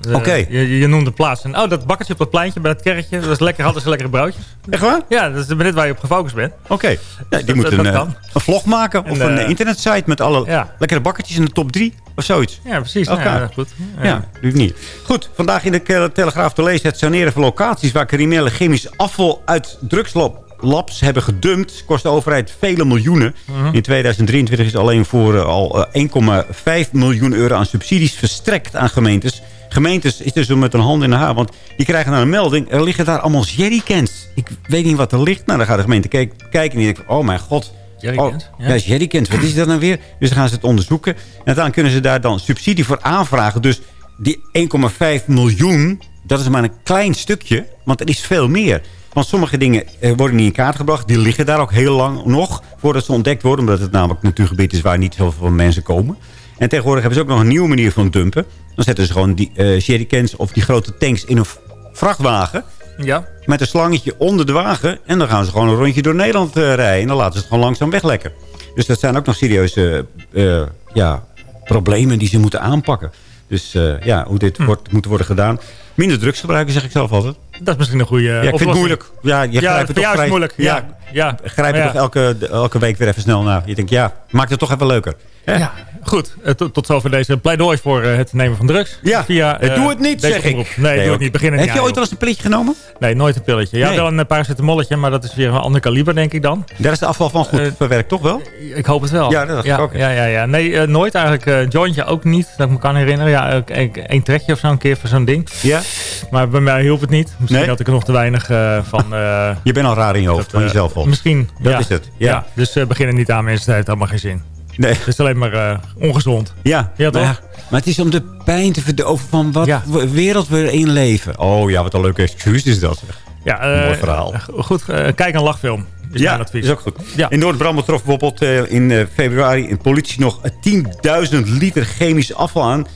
Eh, Oké. Je, je noemt een plaats. En, oh, dat bakkertje op dat pleintje bij dat kerkje. Dat is lekker, hadden ze lekkere broodjes. Echt waar? Ja, dat is net waar je op gefocust bent. Oké. Ja, die dat- moet dat een, eh, een vlog maken of En, een eh, eh, internetsite met alle ja. lekkere bakkertjes in de top 3 of zoiets. Ja, precies. Nou ja, goed. Ja, doe ik niet. Goed, vandaag in de Telegraaf te lezen het saneren van locaties waar criminelen chemisch afval uit drugslabs hebben gedumpt. Kost de overheid vele miljoenen. Mhm. In 2023 is alleen voor eh, al eh, 1,5 miljoen euro aan subsidies verstrekt aan gemeentes. Gemeentes is dus met een hand in de haar, want die krijgen dan een melding. Er liggen daar allemaal jerrycans. Ik weet niet wat er ligt. Nou, dan gaat de gemeente kijk- kijken en die denkt, oh mijn god. Jerrycans, Oh, ja. ja, jerrycans, wat is dat nou weer? Dus dan gaan ze het onderzoeken. En dan kunnen ze daar dan subsidie voor aanvragen. Dus die 1,5 miljoen, dat is maar een klein stukje. Want er is veel meer. Want sommige dingen eh, worden niet in kaart gebracht. Die liggen daar ook heel lang nog voordat ze ontdekt worden. Omdat het namelijk een natuurgebied is waar niet heel veel mensen komen. En tegenwoordig hebben ze ook nog een nieuwe manier van dumpen. Dan zetten ze gewoon die eh jerrycans of die grote tanks in een vrachtwagen. Ja. Met een slangetje onder de wagen. En dan gaan ze gewoon een rondje door Nederland eh, rijden. En dan laten ze het gewoon langzaam weglekken. Dus dat zijn ook nog serieuze ja, problemen die ze moeten aanpakken. Dus ja, hoe dit wordt, moet worden gedaan. Minder drugs gebruiken, zeg ik zelf altijd. Dat is misschien een goede Ja, ik vind het moeilijk. Ja, je Ja, het toch vrij- moeilijk. Ja, ja. Grijp je toch elke, elke week weer even snel naar. Je denkt, ja, maakt het toch even leuker. Ja, goed. Eh, tot, tot zover deze pleidooi voor eh, het nemen van drugs. Ja, Via, eh, doe het niet, zeg ik. omroep. Nee, doe het niet. Begin Heb niet je aan, ooit wel eens een pilletje genomen? Nee, nooit een pilletje. Ja, Nee. wel een paracetamolletje, maar dat is weer een ander kaliber, denk ik dan. Daar is de afval van goed verwerkt, toch wel? Ik hoop het wel. Ja, dat ja, ik ook. Ja, ja, ja. Nee, eh, nooit eigenlijk. eh jointje ook niet, dat ik me kan herinneren. Ja, één trekje of zo een keer voor zo'n ding. Ja? Maar bij mij hielp het niet. Misschien Nee? had ik er nog te weinig van... eh, Je bent al raar in je hoofd, van jezelf al. Misschien. Dat ja. is het, ja. Dus eh begin er niet aan, mensen. Het heeft allemaal geen zin. Nee. Het is alleen maar eh, ongezond. Ja, Ja, toch? Maar, maar het is om de pijn te verdoven van wat Ja. wereld we in leven. Oh ja, wat een leuke excuus is dat. zeg. Ja, eh, Mooi verhaal. Goed, eh, kijk een lachfilm. Is ja, mijn advies. is ook goed. Ja. In Noord-Brabant trof bijvoorbeeld eh, in eh, februari in politie nog 10.000 liter chemisch afval aan.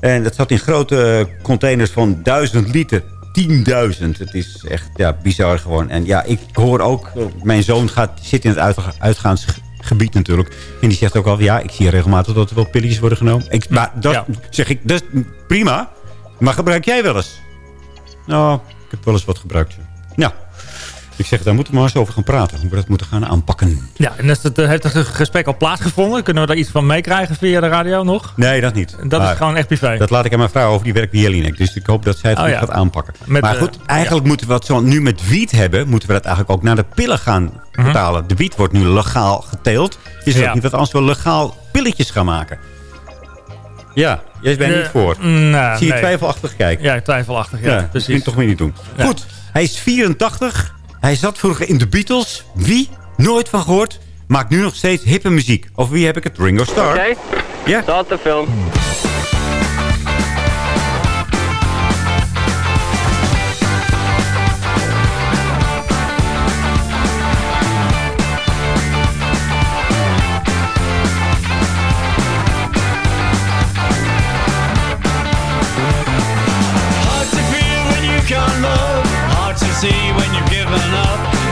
En dat zat in grote eh, containers van 1000 liter. 10.000. Het is echt ja, bizar gewoon. En ja, ik hoor ook, eh, mijn zoon gaat, zit in het uitga- uitgaansgebied natuurlijk. En die zegt ook al, ja, ik zie regelmatig dat er wel pilletjes worden genomen. Ik, maar dat Ja. zeg ik, dat is prima. Maar gebruik jij wel eens? Nou, ik heb wel eens wat gebruikt. ja. Nou, ik zeg, daar moeten we maar eens over gaan praten. Hoe we dat moeten gaan aanpakken. Ja, en is het, eh, heeft het gesprek al plaatsgevonden? Kunnen we daar iets van meekrijgen via de radio nog? Nee, dat niet. Dat Maar is gewoon echt privé. Dat laat ik aan mijn vrouw over, die werkt bij Jelinek. Dus ik hoop dat zij het Oh, ja. gaat aanpakken. Met, maar goed, eigenlijk moeten we wat zo nu met wiet hebben... moeten we dat eigenlijk ook naar de pillen gaan vertalen. De wiet wordt nu legaal geteeld. Is het Ja. ook niet wat anders we legaal pilletjes gaan maken? Ja, jij bent niet voor. nou, Zie je nee. twijfelachtig kijken. Ja, twijfelachtig. Ja, Ja, dat moet je toch weer niet doen. Ja. Goed, hij is 84. Hij zat vroeger in de Beatles. Wie? Nooit van gehoord. Maakt nu nog steeds hippe muziek. Over wie heb ik het? Ringo Starr. Oké, Ja. start de film. See when you've given up.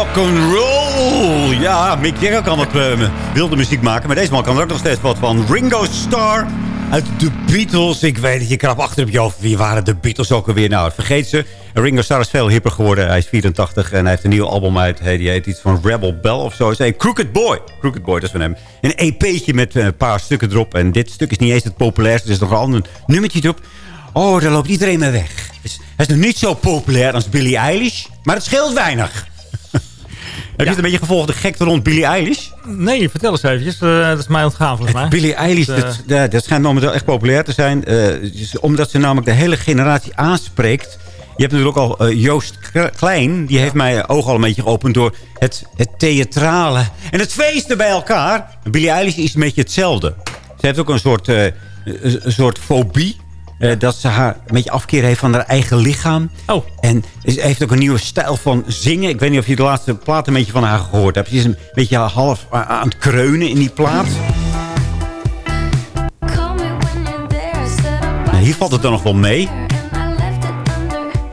Rock and roll! Ja, Mick Jagger kan wat eh, wilde muziek maken. Maar deze man kan er ook nog steeds wat van. Ringo Starr uit de Beatles. Ik weet het, je krap achter op je hoofd. Wie waren de Beatles ook alweer? Nou, vergeet ze. Ringo Starr is veel hipper geworden. Hij is 84 en hij heeft een nieuw album uit. Hey, die heet iets van Rebel Bell of zo. Crooked Boy. Crooked Boy, dat is van hem. Een EP'tje met eh, een paar stukken erop. En dit stuk is niet eens het populairste. Er is nog een nummertje erop. Oh, daar loopt iedereen mee weg. Hij is nog niet zo populair als Billie Eilish. Maar het scheelt weinig. Heb je het een beetje gevolgd, de gekte rond Billie Eilish? Nee, vertel eens eventjes. Eh, dat is mij ontgaan volgens mij. Billie Eilish, Dus, eh, dat, dat schijnt momenteel echt populair te zijn. eh, dus omdat ze namelijk de hele generatie aanspreekt. Je hebt natuurlijk ook al Joost Klein. Die heeft mijn ogen al een beetje geopend door het, het theatrale. En het feesten bij elkaar. Billie Eilish is een beetje hetzelfde. Ze heeft ook een soort, een soort fobie. Eh, dat ze haar een beetje afkeer heeft van haar eigen lichaam. Oh. En ze heeft ook een nieuwe stijl van zingen. Ik weet niet of je de laatste plaat een beetje van haar gehoord hebt. Ze is een beetje half aan het kreunen in die plaat. Nou, hier valt het dan nog wel mee.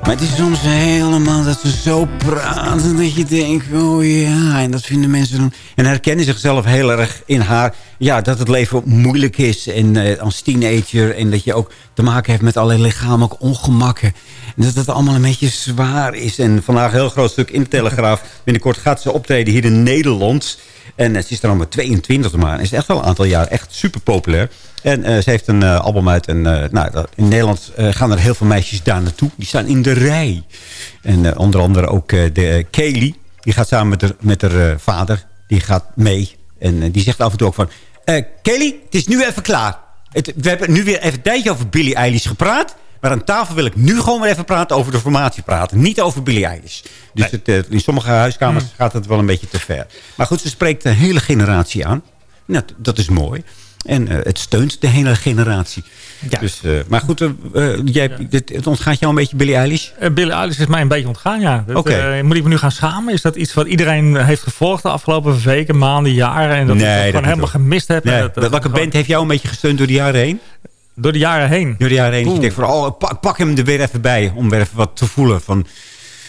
Maar het is soms helemaal dat ze zo praten dat je denkt, oh ja, en dat vinden mensen dan... En herkennen zichzelf heel erg in haar, ja, dat het leven moeilijk is en eh, als teenager. En dat je ook te maken heeft met allerlei lichamelijke ongemakken. En dat het allemaal een beetje zwaar is. En vandaag een heel groot stuk in de Telegraaf. Binnenkort gaat ze optreden hier in Nederland. En eh, ze is er al maar 22 maar. Is echt al een aantal jaar echt super populair. En eh, ze heeft een eh, album uit. En eh, nou, in Nederland gaan er heel veel meisjes daar naartoe. Die staan in de rij. En onder andere ook de Kaylee. Die gaat samen met haar, met haar vader. Die gaat mee. En die zegt af en toe ook van... Kaylee, het is nu even klaar. Het, we hebben nu weer even een tijdje over Billie Eilish gepraat. Maar aan tafel wil ik nu gewoon weer even praten over de formatie praten. Niet over Billie Eilish. Dus het, in sommige huiskamers gaat het wel een beetje te ver. Maar goed, ze spreekt de hele generatie aan. Nou, dat is mooi. En eh, het steunt de hele generatie. Dus, eh, maar goed, eh, jij, dit, het ontgaat jou een beetje Billie Eilish? Billie Eilish is mij een beetje ontgaan, ja. Dat, moet ik me nu gaan schamen? Is dat iets wat iedereen heeft gevolgd de afgelopen weken, maanden, jaren? En dat ik Nee, dat dat gewoon helemaal gemist heb? en Nee, dat- dat welke band heeft jou een beetje gesteund door de jaren heen? Door de jaren heen? Door de jaren heen. Je denkt van, oh, pak, pak hem er weer even bij. Om weer even wat te voelen van...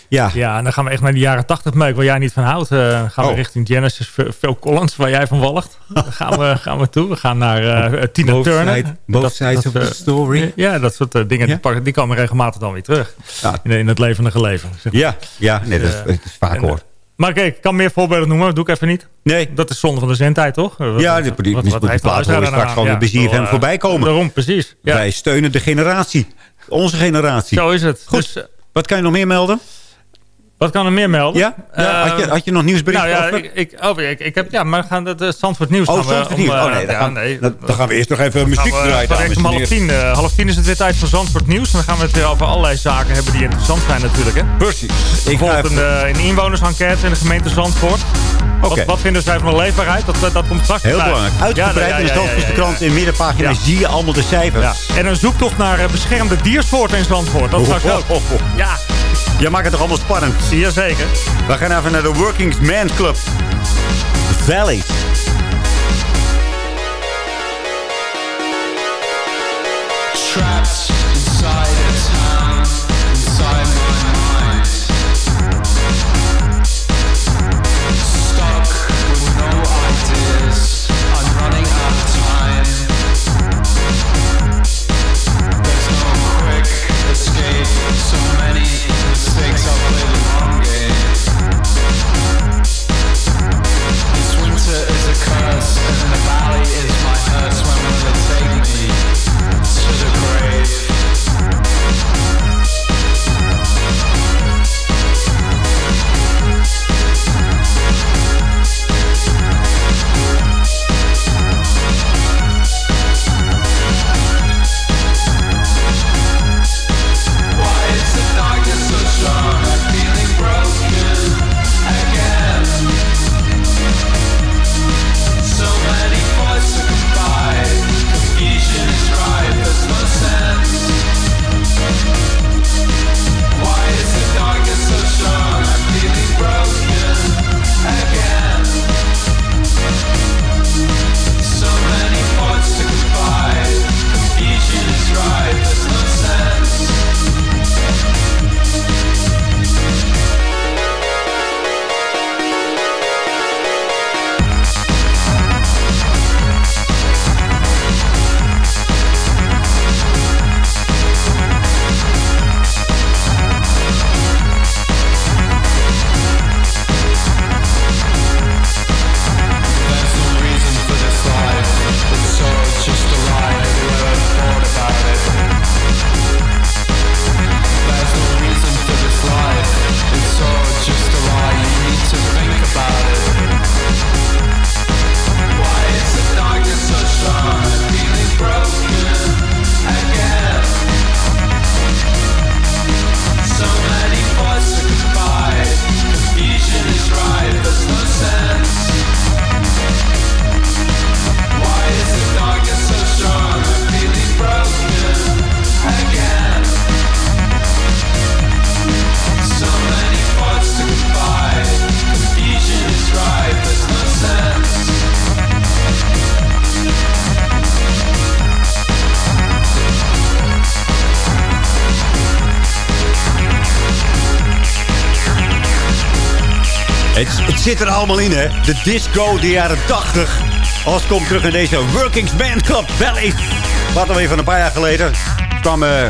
Ja, Ja, en dan gaan we echt naar de jaren 80 meuk, waar jij niet van houdt. Eh, gaan we Oh. richting Genesis, Phil Collins, waar jij van walgt. Dan gaan we, gaan we toe. We gaan naar eh, Tina Both Turner. side- both Dat- sides dat, of the eh, story. Ja, dat soort eh, dingen, die, pakken- die komen regelmatig dan weer terug. In, in het levendige leven. zeg maar. ja, ja nee, dat is, Eh, vaak en, hoor. Maar kijk, ik kan meer voorbeelden noemen, dat doe ik even niet. Nee. Dat is zonde van de zendtijd, toch? Wat- Ja, die, die, wat- wat die heeft de plaat hoor je luisteraar straks gewoon Ja, BZFM eh, voorbij komen. Daarom, precies. Ja. Wij steunen de generatie. Onze generatie. Zo is het. Goed. Dus, eh, Wat kan je nog meer melden? Wat kan er meer melden? Ja? Ja, had, je, Eh, had je nog nieuwsberichten nou ja, over? ik, ik, oh, ik, ik heb, ja, maar we gaan het uh, Zandvoort Nieuws Oh, Zandvoort Nieuws. eh, Oh, nee, dan ja, gaan- nee, dan- dan gaan we eerst nog even muziek we, draaien, direct om half tien, eh, half tien is het weer tijd voor Zandvoort Nieuws. En dan gaan we het weer over allerlei zaken hebben die interessant zijn natuurlijk. Hè? Precies. Bijvoorbeeld een, eh, een inwonersenquête in de gemeente Zandvoort. Oké. Wat, wat vinden zij van de leefbaarheid? Dat, dat, komt straks Heel belangrijk. Uitgebreid ja, in de Zandvoortse krant. In de middenpagina zie je allemaal de cijfers. Ja. En een zoektocht naar eh, beschermde diersoorten in Zandvoort. Dat straks ook. Ja. Je maakt het toch allemaal spannend? Jazeker. We gaan even naar de Working Man Club. Valley. Zit er allemaal in, hè. De disco, de jaren 80. Alles komt terug in deze Workings Band Club Valley. Wat alweer van een paar jaar geleden. kwam eh,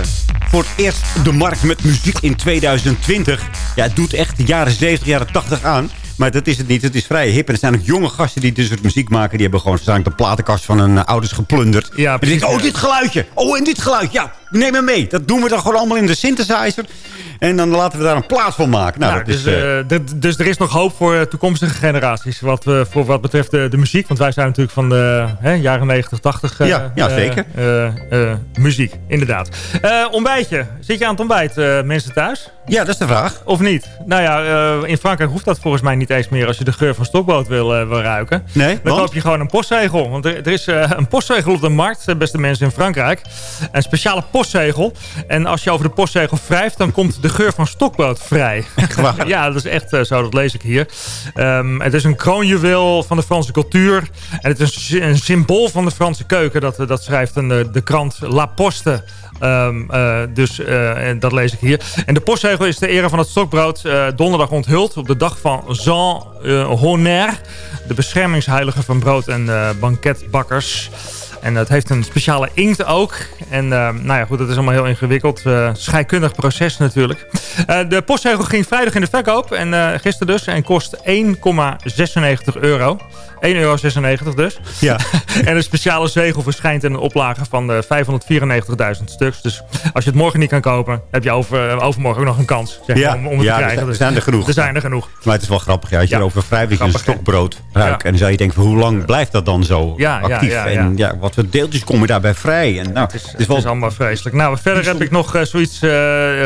voor het eerst de markt met muziek in 2020. Ja, het doet echt de jaren 70, jaren 80 aan. Maar dat is het niet. Het is vrij hip. En er zijn ook jonge gasten die dit soort muziek maken. Die hebben gewoon waarschijnlijk de platenkast van hun eh, ouders geplunderd. Ja, en die denken, precies, oh, dit geluidje. Oh, en dit geluidje. Ja, neem me mee. Dat doen we dan gewoon allemaal in de synthesizer. En dan laten we daar een plaat van maken. Nou, Nou, dat dus, is... eh, eh, dus er is nog hoop voor eh, toekomstige generaties. Wat, eh, voor wat betreft de, de muziek. Want wij zijn natuurlijk van de hè, jaren 90, 80. eh, Ja, ja, zeker. muziek, inderdaad. Ontbijtje. Zit je aan het ontbijt, mensen thuis? Ja, dat is de vraag. Of niet? Nou ja, eh, in Frankrijk hoeft dat volgens mij niet eens meer... als je de geur van stokbrood wil, eh, wil ruiken. Nee, Dan want? koop je gewoon een postzegel. Want er, er is eh, een postzegel op de markt, beste mensen in Frankrijk. Een speciale postzegel. En als je over de postzegel wrijft, dan komt de geur van stokbrood vrij. ja, dat is echt zo, dat lees ik hier. Ehm, het is een kroonjuweel van de Franse cultuur. En het is een, sy- een symbool van de Franse keuken. Dat, dat schrijft een, de krant La Poste. Ehm, eh, dus eh, dat lees ik hier. En de postzegel is ter ere van het stokbrood eh, donderdag onthuld... op de dag van Jean Honner... de beschermingsheilige van brood- en banketbakkers... En het heeft een speciale inkt ook. En nou ja, goed, dat is allemaal heel ingewikkeld. scheikundig proces natuurlijk. De postzegel ging vrijdag in de verkoop. En gisteren dus. En kost 1,96 euro. 1,96 euro dus. Ja. en een speciale zegel verschijnt in een oplage van eh, 594.000 stuks. Dus als je het morgen niet kan kopen, heb je over, eh, overmorgen ook nog een kans zeg, Ja, om, om het ja, te krijgen. zijn- Dus er zijn er genoeg. Er zijn er genoeg. Maar het is wel grappig. Ja, als je Ja. dat je een stokbrood ruikt. Ja. En dan zou je denken, hoe lang blijft dat dan zo Ja, ja, actief? ja, En ja. ja, wat voor deeltjes komen daarbij vrij? En, nou, het is, wel Het is allemaal vreselijk. Nou, verder heb ik nog eh, zoiets eh,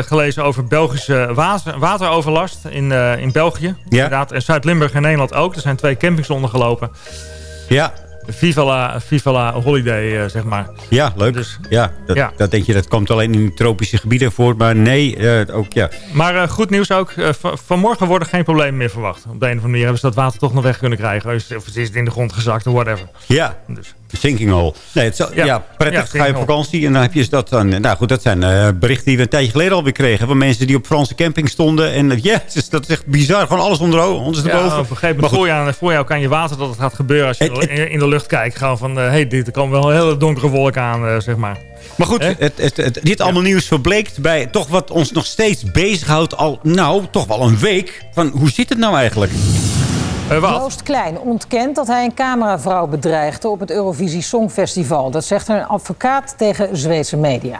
gelezen over Belgische water, wateroverlast in, in België. Inderdaad. En Zuid-Limburg en Nederland ook. Er zijn twee campings ondergelopen. Ja. Viva la, Viva la Holiday, eh, zeg maar. Ja, leuk. ja, dat, ja. dat denk je, dat komt alleen in tropische gebieden voor. Maar nee, eh, ook ja. Maar eh, goed nieuws ook. van- vanmorgen worden geen problemen meer verwacht. Op de een of andere manier hebben ze dat water toch nog weg kunnen krijgen. Of is het in de grond gezakt of whatever. Ja, Dus. Sinking hole. Nee, het is, ja, Ja. prettig. Ja, ga je op vakantie en dan heb je dat dan. Nou goed, dat zijn eh, berichten die we een tijdje geleden alweer kregen. Van mensen die op Franse camping stonden. En eh, ja, yes, dat is echt bizar. Gewoon alles onder, ondersteboven. Ja, op een gegeven moment voel je, aan, voel je ook aan je water dat het gaat gebeuren. Als je in, in de lucht kijkt. Gewoon van, hé, hey, dit, er komen wel hele donkere wolken aan, eh, zeg maar. Maar goed, het, het, het- dit allemaal nieuws verbleekt bij toch wat ons nog steeds bezighoudt al, nou, toch wel een week. Van, hoe zit het nou eigenlijk? Joost Klein ontkent dat hij een cameravrouw bedreigde op het Eurovisie Songfestival. Dat zegt een advocaat tegen Zweedse media.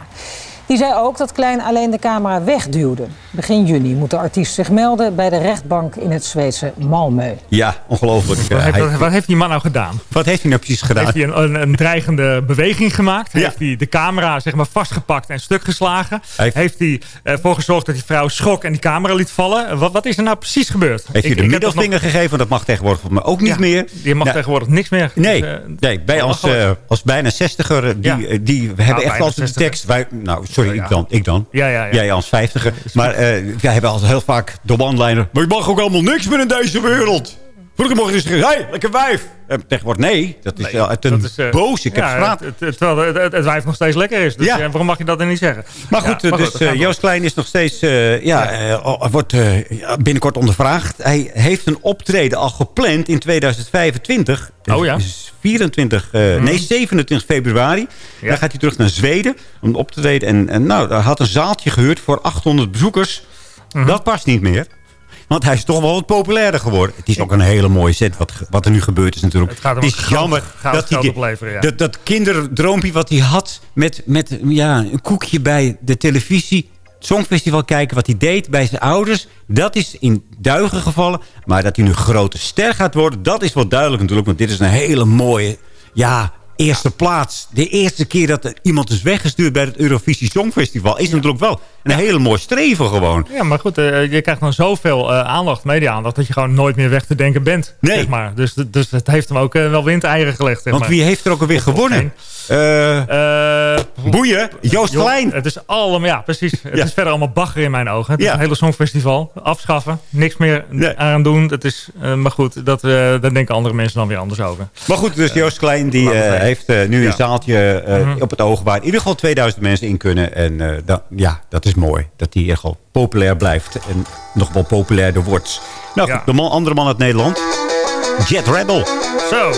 Die zei ook dat Klein alleen de camera wegduwde. Begin juni moet de artiest zich melden bij de rechtbank in het Zweedse Malmö. Ja, ongelooflijk. Wat heeft, hij- dat- wat heeft die man nou gedaan? wat heeft hij nou precies gedaan? Heeft hij een, een, een dreigende beweging gemaakt? Heeft hij de camera zeg maar, vastgepakt en stuk geslagen? Heeft- Heeft, hij ervoor gezorgd dat die vrouw schrok en die camera liet vallen? Wat, wat is er nou precies gebeurd? Heeft hij de middelvinger gegeven? Dat mag tegenwoordig mij ook niet Ja, meer. Je mag Nou, tegenwoordig niks meer. Nee, Dus, eh, nee als, belachelijk. eh, als bijna zestiger, die, Ja. eh, die hebben Nou, echt altijd de 60er. tekst. Wij, nou, sorry, ik dan. Ik dan. Ja, ja, ja. Jij als vijftiger. Maar eh, wij hebben altijd heel vaak de one-liner. Maar je mag ook allemaal niks meer in deze wereld. Je zeggen, hé, hey, lekker wijf. En tegenwoordig, nee, dat is uit een is, eh, boos. Ik heb het- het- Terwijl het, wijf nog steeds lekker is. Dus Ja. ja, waarom mag je dat dan niet zeggen? Maar Ja, goed, eh, dus eh, Joost Klein is nog steeds eh, ja, eh, wordt eh, binnenkort ondervraagd. Hij heeft een optreden al gepland in 2025. Oh ja? Mhm. Dus 24, eh, nee 27 februari. Dan gaat hij terug naar Zweden om op te treden. En, en nou, hij had een zaaltje gehuurd voor 800 bezoekers. Mhm. Dat past niet meer. Want hij is toch wel wat populairder geworden. Het is ook een hele mooie set wat, wat er nu gebeurd is natuurlijk. Het gaat hem is geld- jammer dat geld opleveren, ja. dat, dat kinderdroompje wat hij had met, met ja, een koekje bij de televisie. Het Songfestival kijken wat hij deed bij zijn ouders. Dat is in duigen gevallen. Maar dat hij nu grote ster gaat worden, dat is wel duidelijk natuurlijk. Want dit is een hele mooie ja, eerste plaats. De eerste keer dat er iemand is weggestuurd bij het Eurovisie Songfestival... is natuurlijk wel een hele mooi streven gewoon. Ja, maar goed, eh, je krijgt dan zoveel eh, aandacht, media-aandacht... dat je gewoon nooit meer weg te denken bent. Nee. Zeg maar. dus, dus het heeft hem ook eh, wel windeieren gelegd. Zeg Want maar. wie heeft er ook alweer gewonnen? Boeien, Joost Klein. Het is allemaal, ja precies. Het Ja. is verder allemaal bagger in mijn ogen. Het is Ja. een hele songfestival. Afschaffen, niks meer Nee. aan doen. Het is, maar goed, dat, daar denken andere mensen dan weer anders over. Maar goed, dus Joost Klein die, heeft eh, nu Ja. een zaaltje eh, Mhm. op het oog... waar in ieder geval 2000 mensen in kunnen. En eh, dat, ja, dat is mooi. Dat hij echt wel populair blijft. En nog wel populairder wordt. Nou, Ja. goed, de man, andere man uit Nederland. Jet Rebel. Zo.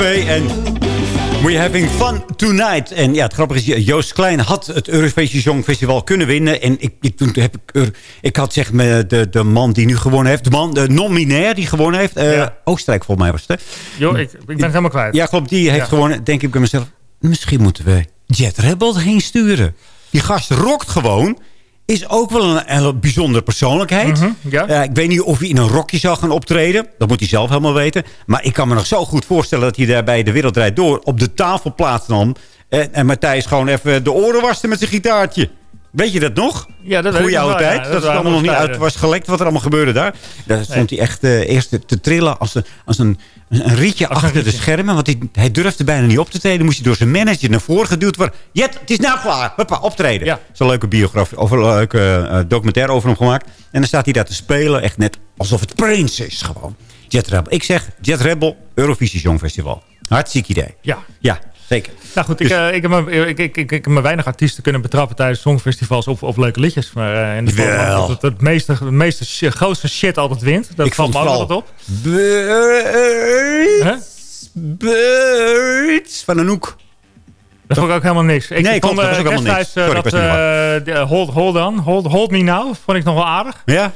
EP. En We're having fun tonight. En ja, het grappige is, Joost Klein had het Eurovisie Songfestival kunnen winnen. En ik, ik, toen heb ik, er- ik had zeg maar de, de man die nu gewonnen heeft. De man, de nominair die gewonnen heeft. Ja. Oostenrijk volgens mij was het, hè? Joh, ik, ik ben het helemaal kwijt. Ja, klopt. Die heeft Ja. gewonnen. Denk ik bij mezelf, misschien moeten we Jet Rebel heen sturen. Die gast rokt gewoon. Is ook wel een, hele bijzondere persoonlijkheid. Mhm, ja. Eh, ik weet niet of hij in een rokje zou gaan optreden. Dat moet hij zelf helemaal weten. Maar ik kan me nog zo goed voorstellen dat hij daar bij De Wereld Draait Door... op de tafel plaatsnam. En, en Matthijs gewoon even de oren waste met zijn gitaartje. Weet je dat nog? Ja, dat weet Goeie oude tijd. ja. dat Dat het allemaal nog niet uit was gelekt wat er allemaal gebeurde daar. Daar stond hij echt eh, eerst te, trillen als een, als een, een rietje Als een achter de schermen. Want hij, hij durfde bijna niet op te treden. Moest hij door zijn manager naar voren geduwd worden. Jet, het is nou klaar. Hoppa, optreden. Ja. Zo'n leuke biografie, of een leuke eh, documentaire over hem gemaakt. En dan staat hij daar te spelen. Echt net alsof het Prins is gewoon. Jet Rebel. Ik zeg Jet Rebel, Eurovisie Songfestival. Hartstikke idee. Ja. Ja, zeker. Nou goed, Dus- ik, eh, ik, heb me, ik, ik, ik, ik heb me weinig artiesten kunnen betrappen tijdens songfestivals op, op leuke liedjes. Maar eh, in de vorm Wel. dat het, meeste, het meeste shi- grootste shit altijd wint. Dat Ik valt me ook altijd op. Birds. Hè? Birds. Van Anouk. Dat vond ik ook helemaal niks. Ik Nee, vond klopt, dat was ook eh, helemaal niks. eh, Sorry, dat, eh, de, hold, hold On, hold, hold Me Now, vond ik nog wel aardig. Ja?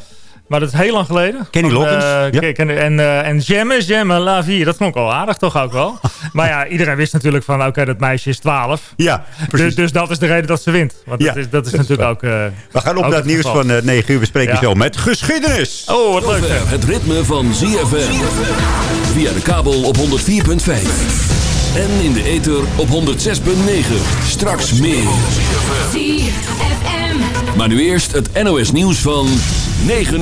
Maar dat is heel lang geleden. Kenny Loggins, eh, ja. En, eh en J'aime, J'aime la vie. Dat vond ik wel aardig toch ook wel. maar ja, iedereen wist natuurlijk van... Oké, dat meisje is 12. Ja, dus, dus dat is de reden dat ze wint. Want Ja, dat is, dat is dat is natuurlijk ook... eh, We gaan op ook naar het het nieuws geval. van eh, 9 uur. We spreken Ja. zo met geschiedenis. Oh, wat leuk. Zover Het ritme van ZFM. Via de kabel op 104.5. En in de ether op 106.9. Straks meer. Maar nu eerst het NOS nieuws van 9 uur.